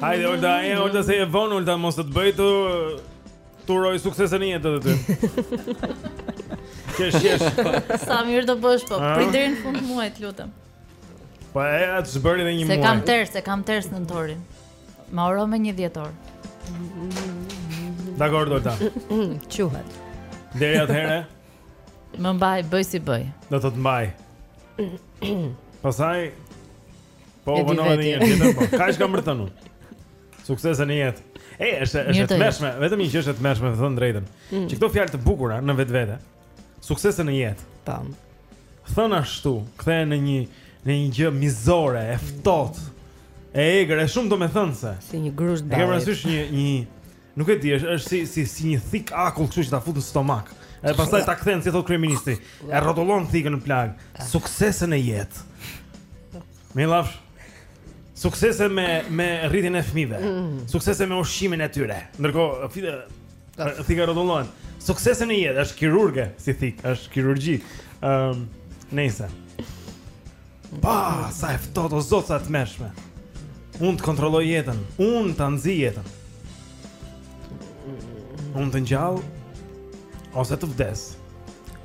Hajde, Olta, edhe pse me vonë, Olta, mos të të bëjë të uroj suksese në jetë edhe ty. Qesh, qesh. Sa mirë do bësh, po, ah. prit deri në fund të muajit, lutem. Po e atë s'bëri dhe një muaj. Se kam tërë, se kam tërë nëntorin. Ma uro me një dhjetor. Dakord, Olta. Quhet. Deri atëherë. Më mbaj, bëj si bëj. Do të të mbaj. Pastaj po vonon edhe një tjetër, po kaq kam rënë unë. Suksese në jetë. Ej, është është e tmerrshme, vetëm një gjë është e tmerrshme, të them të drejtën. Mm. Që këto fjalë të bukura në vetvete. Suksese në jetë. Tam. Thënë ashtu, kthehen në një në një gjë mizore, e ftohtë. E egër, e shumë domethënëse. Si një grusht baje. Ke parasysh një një Nuk e di, është është si si si një thikë akull kështu që ta fut në stomak. E pastaj ta kthen siç thotë kryeministri. E rrotullon thikën në plagë. Suksese në jetë. Me laf. Suksese me me rritjen e fëmijëve. Mm. Suksese me ushqimin e tyre. Ndërkohë ti e thika rrotullon. Suksese në jetë, është kirurge si thikë, është kirurgji. Ëm, um, nëse. Pa, sa e ftohtë o zot sa e tmerrshme Unë ta kontrolloj jetën Unë ta nxij jetën Unë të ngjall Ose të vdes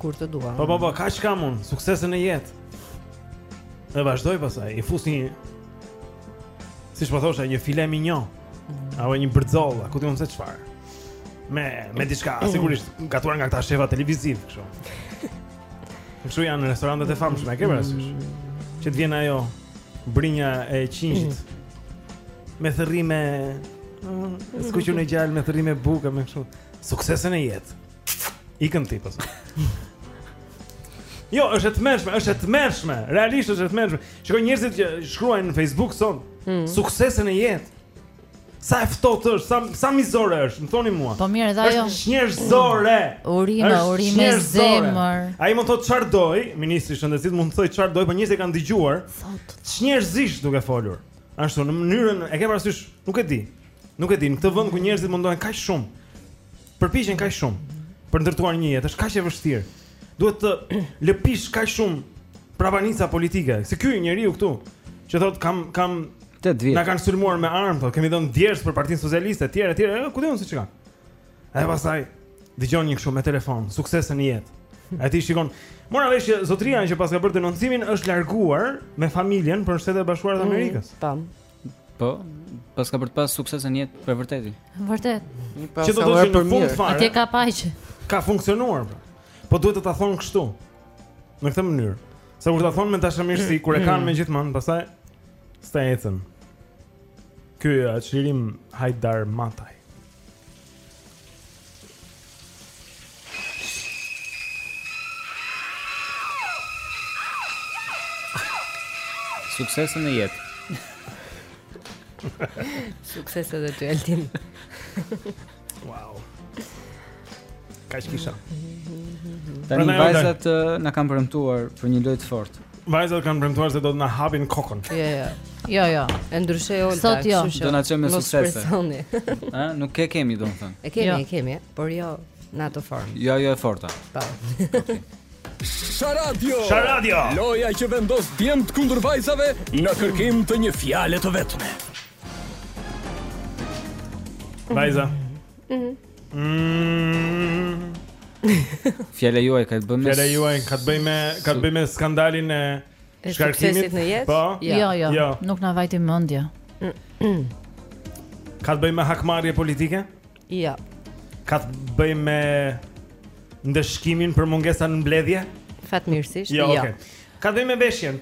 Kur të dua Po, po, po, kaq kam unë, suksese në jetë Dhe vazhdoj pastaj, i fus një Siç po thosha, një file minjon mm. Apo një bërxollë, ku di unë se çfarë Me, me diçka, sigurisht, gatuar nga këta shefa televizivë, kështu Kështu janë restorantet e famshme, ke parasysh? Që të vjen ajo brinja e qingjit me thërrime e skuqur në gjalpë me thërrime buke me kështu. Suksese në jetë. Ikën ti pas. Jo, është e tmerrshme, është e tmerrshme. Realisht është e tmerrshme. Shikoj njerëzit që shkruajnë në Facebook sot. Mm. Suksese në jetë. Sa e ftohtë është, sa sa mizore është, më thoni mua. Po mirë, dha jo. Është çnjerëzore. Urime, urime zemër. Ai mund të thotë çfarë të dojë, ministri i shëndetësisë mund të thojë çfarë të dojë, po njerëzit e kanë dëgjuar. Sot. Çnjerëzisht duke folur. Ashtu në mënyrën e ke parasysh, nuk e di. Nuk e di, në këtë vend ku njerëzit mundohen kaq shumë. Përpiqen kaq shumë për ndërtuar një jetë, është kaq e vështirë. Duhet të lëpish kaq shumë prapanica politike. Si ky njeriu këtu që thotë kam kam 8 vjet. Na kanë sulmuar me armë, thotë kemi dhënë djersë për Partinë Socialiste etj etj. Ku di unë se çka. E pastaj dëgjon një kështu me telefon, suksese në jetë. E ti shikon, mora vesh që zotëria që paska bërë denoncimin është larguar me familjen për Shtetet e Bashkuara të mm, Amerikës. Tam. Po. Po, paska për të pas suksese në jetë për vërtetë. Vërtet. Që do të thotë për mirë. Atje ka paqe. Ka funksionuar. Po, po duhet të ta thonë kështu. Në këtë mënyrë. Se kur ta thonë me dashamirësi, kur e kanë mm. me gjithë mend, pastaj s'të ecën. Ky është Çlirim Hajdarmataj. Suksese në jetë. Suksese dhe ty Altin. wow. Kaq kisha. Tani vajzat na kanë premtuar për një lojë të fortë. Vajzat kanë premtuar se do të na hapin kokën. Jo, jo. Jo, jo. E ndryshoi Olga. Sot jo. Do na çojnë me sukses. Ë, nuk e kemi domethënë. E kemi, jo. e kemi, por jo në atë formë. Jo, jo e forta. Po. Sharadio. Sharadio. Loja që vendos djemtë kundër vajzave në kërkim të një fjale të vetme. Vajza. Mhm. Mm. Fjala juaj ka të bëjë me Fjala juaj ka të bëjë me ka të bëjë me skandalin e shkarkimit në jetë? Po. Jo. jo, jo, jo. Nuk na vajti mendja. Ka të bëjë me hakmarrje politike? Jo. Ka të bëjë me ndëshkimin për mungesa në mbledhje? Fatmirësisht, jo. jo. Okay. Ka të bëjë me veshjen?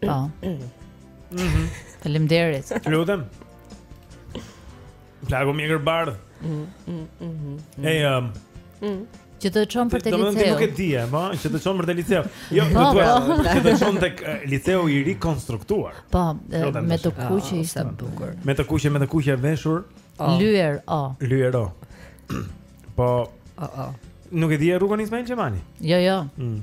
Po. Mhm. Faleminderit. Lutem. Plaku mjekërbardhë. Mhm. Mm, mm, mm, Ej, um, mm. Që të çon për te liceu. Domethënë nuk e di, po, që të çon për te liceu. Jo, po, do të po. që të çon tek liceu i rikonstruktuar. Po, me të kuqe ah, ishte bukur. Me të kuqe, me të kuqe e veshur. Ah. Lyer, o. Lyer, o. Po. O, o. Nuk e di rrugën Ismail Qemali. Jo, jo. Mm.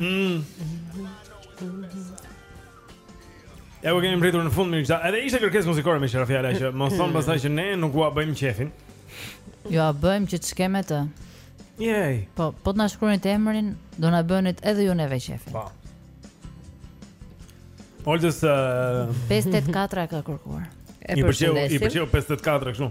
Mm. Ja u kemi mbërritur në fund me këtë. Edhe ishte kërkesë muzikore me Sharafjala që mos thoni pastaj që ne nuk ua bëjmë qejfin. Jo, ua bëjmë që ç'ke me të. Jej. Po, po të na shkruanit emrin, do na bënit edhe ju neve qejfin. Po. Oldës uh... 584 ka kërkuar. E përshëndesim. I pëlqeu 584 kështu.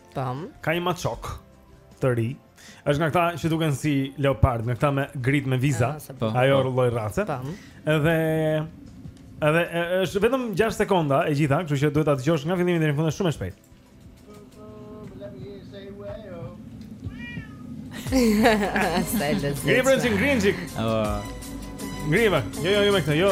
Tam. Ka një maçok të ri. Është nga këta që duken si leopard, nga këta me gri me viza. Ah, po. Ajo është lloj race. Tam. Edhe edhe është vetëm 6 sekonda e gjitha, kështu që duhet ta dëgjosh nga fillimi deri në fund është shumë e shpejtë. Sa e lezet. Gribrën që ngrije një çik. Gribrën. Jo, jo, jo me këtë, jo.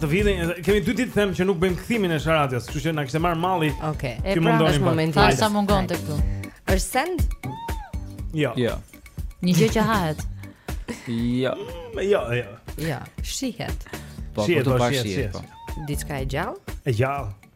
Të vini, kemi dy ditë them që nuk bëjmë kthimin e Sharadios, kështu që na kishte marrë malli. Okej. Okay. E pra, është momenti. Ai sa mungonte këtu. Është send? Jo. Jo. Një gjë që hahet. Jo. Jo, jo. Jo, shihet. Po, po të pash shihet. Po. Diçka e gjallë? E gjallë.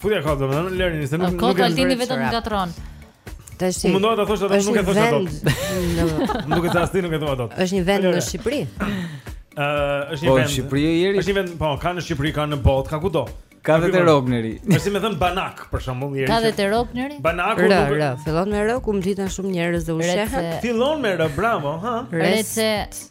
Futja kot, domethënë lëreni se nuk nuk e Altini vetëm ngatërron. Tash. Unë mundohu ta thuash atë nuk e thuash atë. Nuk e tha as ti nuk e thua dot. Është një vend në Shqipëri. Ëh, është një po, vend. Po Shqipëri e Jeri. Është një vend, po, ka në Shqipëri, ka në botë, ka kudo. Ka dhe të rogë njëri Me si me thënë banak për shumë mund njëri Ka dhe të rogë njëri Banak Rë, rë, fillon me rë, ku mblidhen shumë njerëz dhe u shehet Fillon me rë, bravo ha? Recet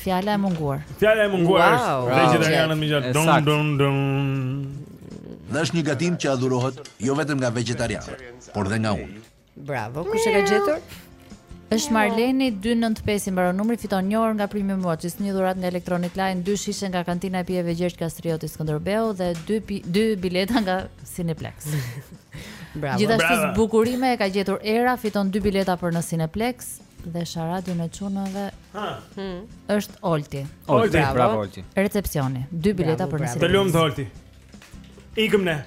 Fjala e munguar. Fjala e munguar. Wow. Vegetarianët më gjatë. Dum dum dum. Dhe është një gatim që adhurohet jo vetëm nga vegetarianët, por dhe nga unë. Bravo, kush e ka gjetur? Është Marleni 295 i mbaron numri fiton një orë nga Prime Watches, një dhuratë nga Electronic Line, dy shishe nga kantina e pijeve Gjergj Kastrioti Skënderbeu dhe dy dy bileta nga Cineplex. Bravo. Gjithashtu bukurime e ka gjetur Era, fiton dy bileta për në Cineplex. Dhe sha radion e çunave. Ha. Hmm. Është Olti. Olti, bravo, bravo Olti. Recepsioni, dy bileta bravo, për në Cineplex. Të lumtë Olti. Ikëm ne.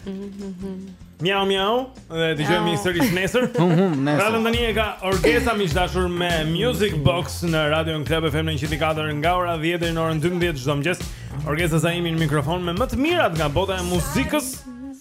Miau miau, dhe dëgjohemi sërish nesër Radhën tani e ka Orkesta miq të dashur me Music Box në radion Club FM 104 Nga ora 10 deri në orën 12 çdo mëngjes Orkesta Saimiri në mikrofon me më të mirat nga bota e muzikës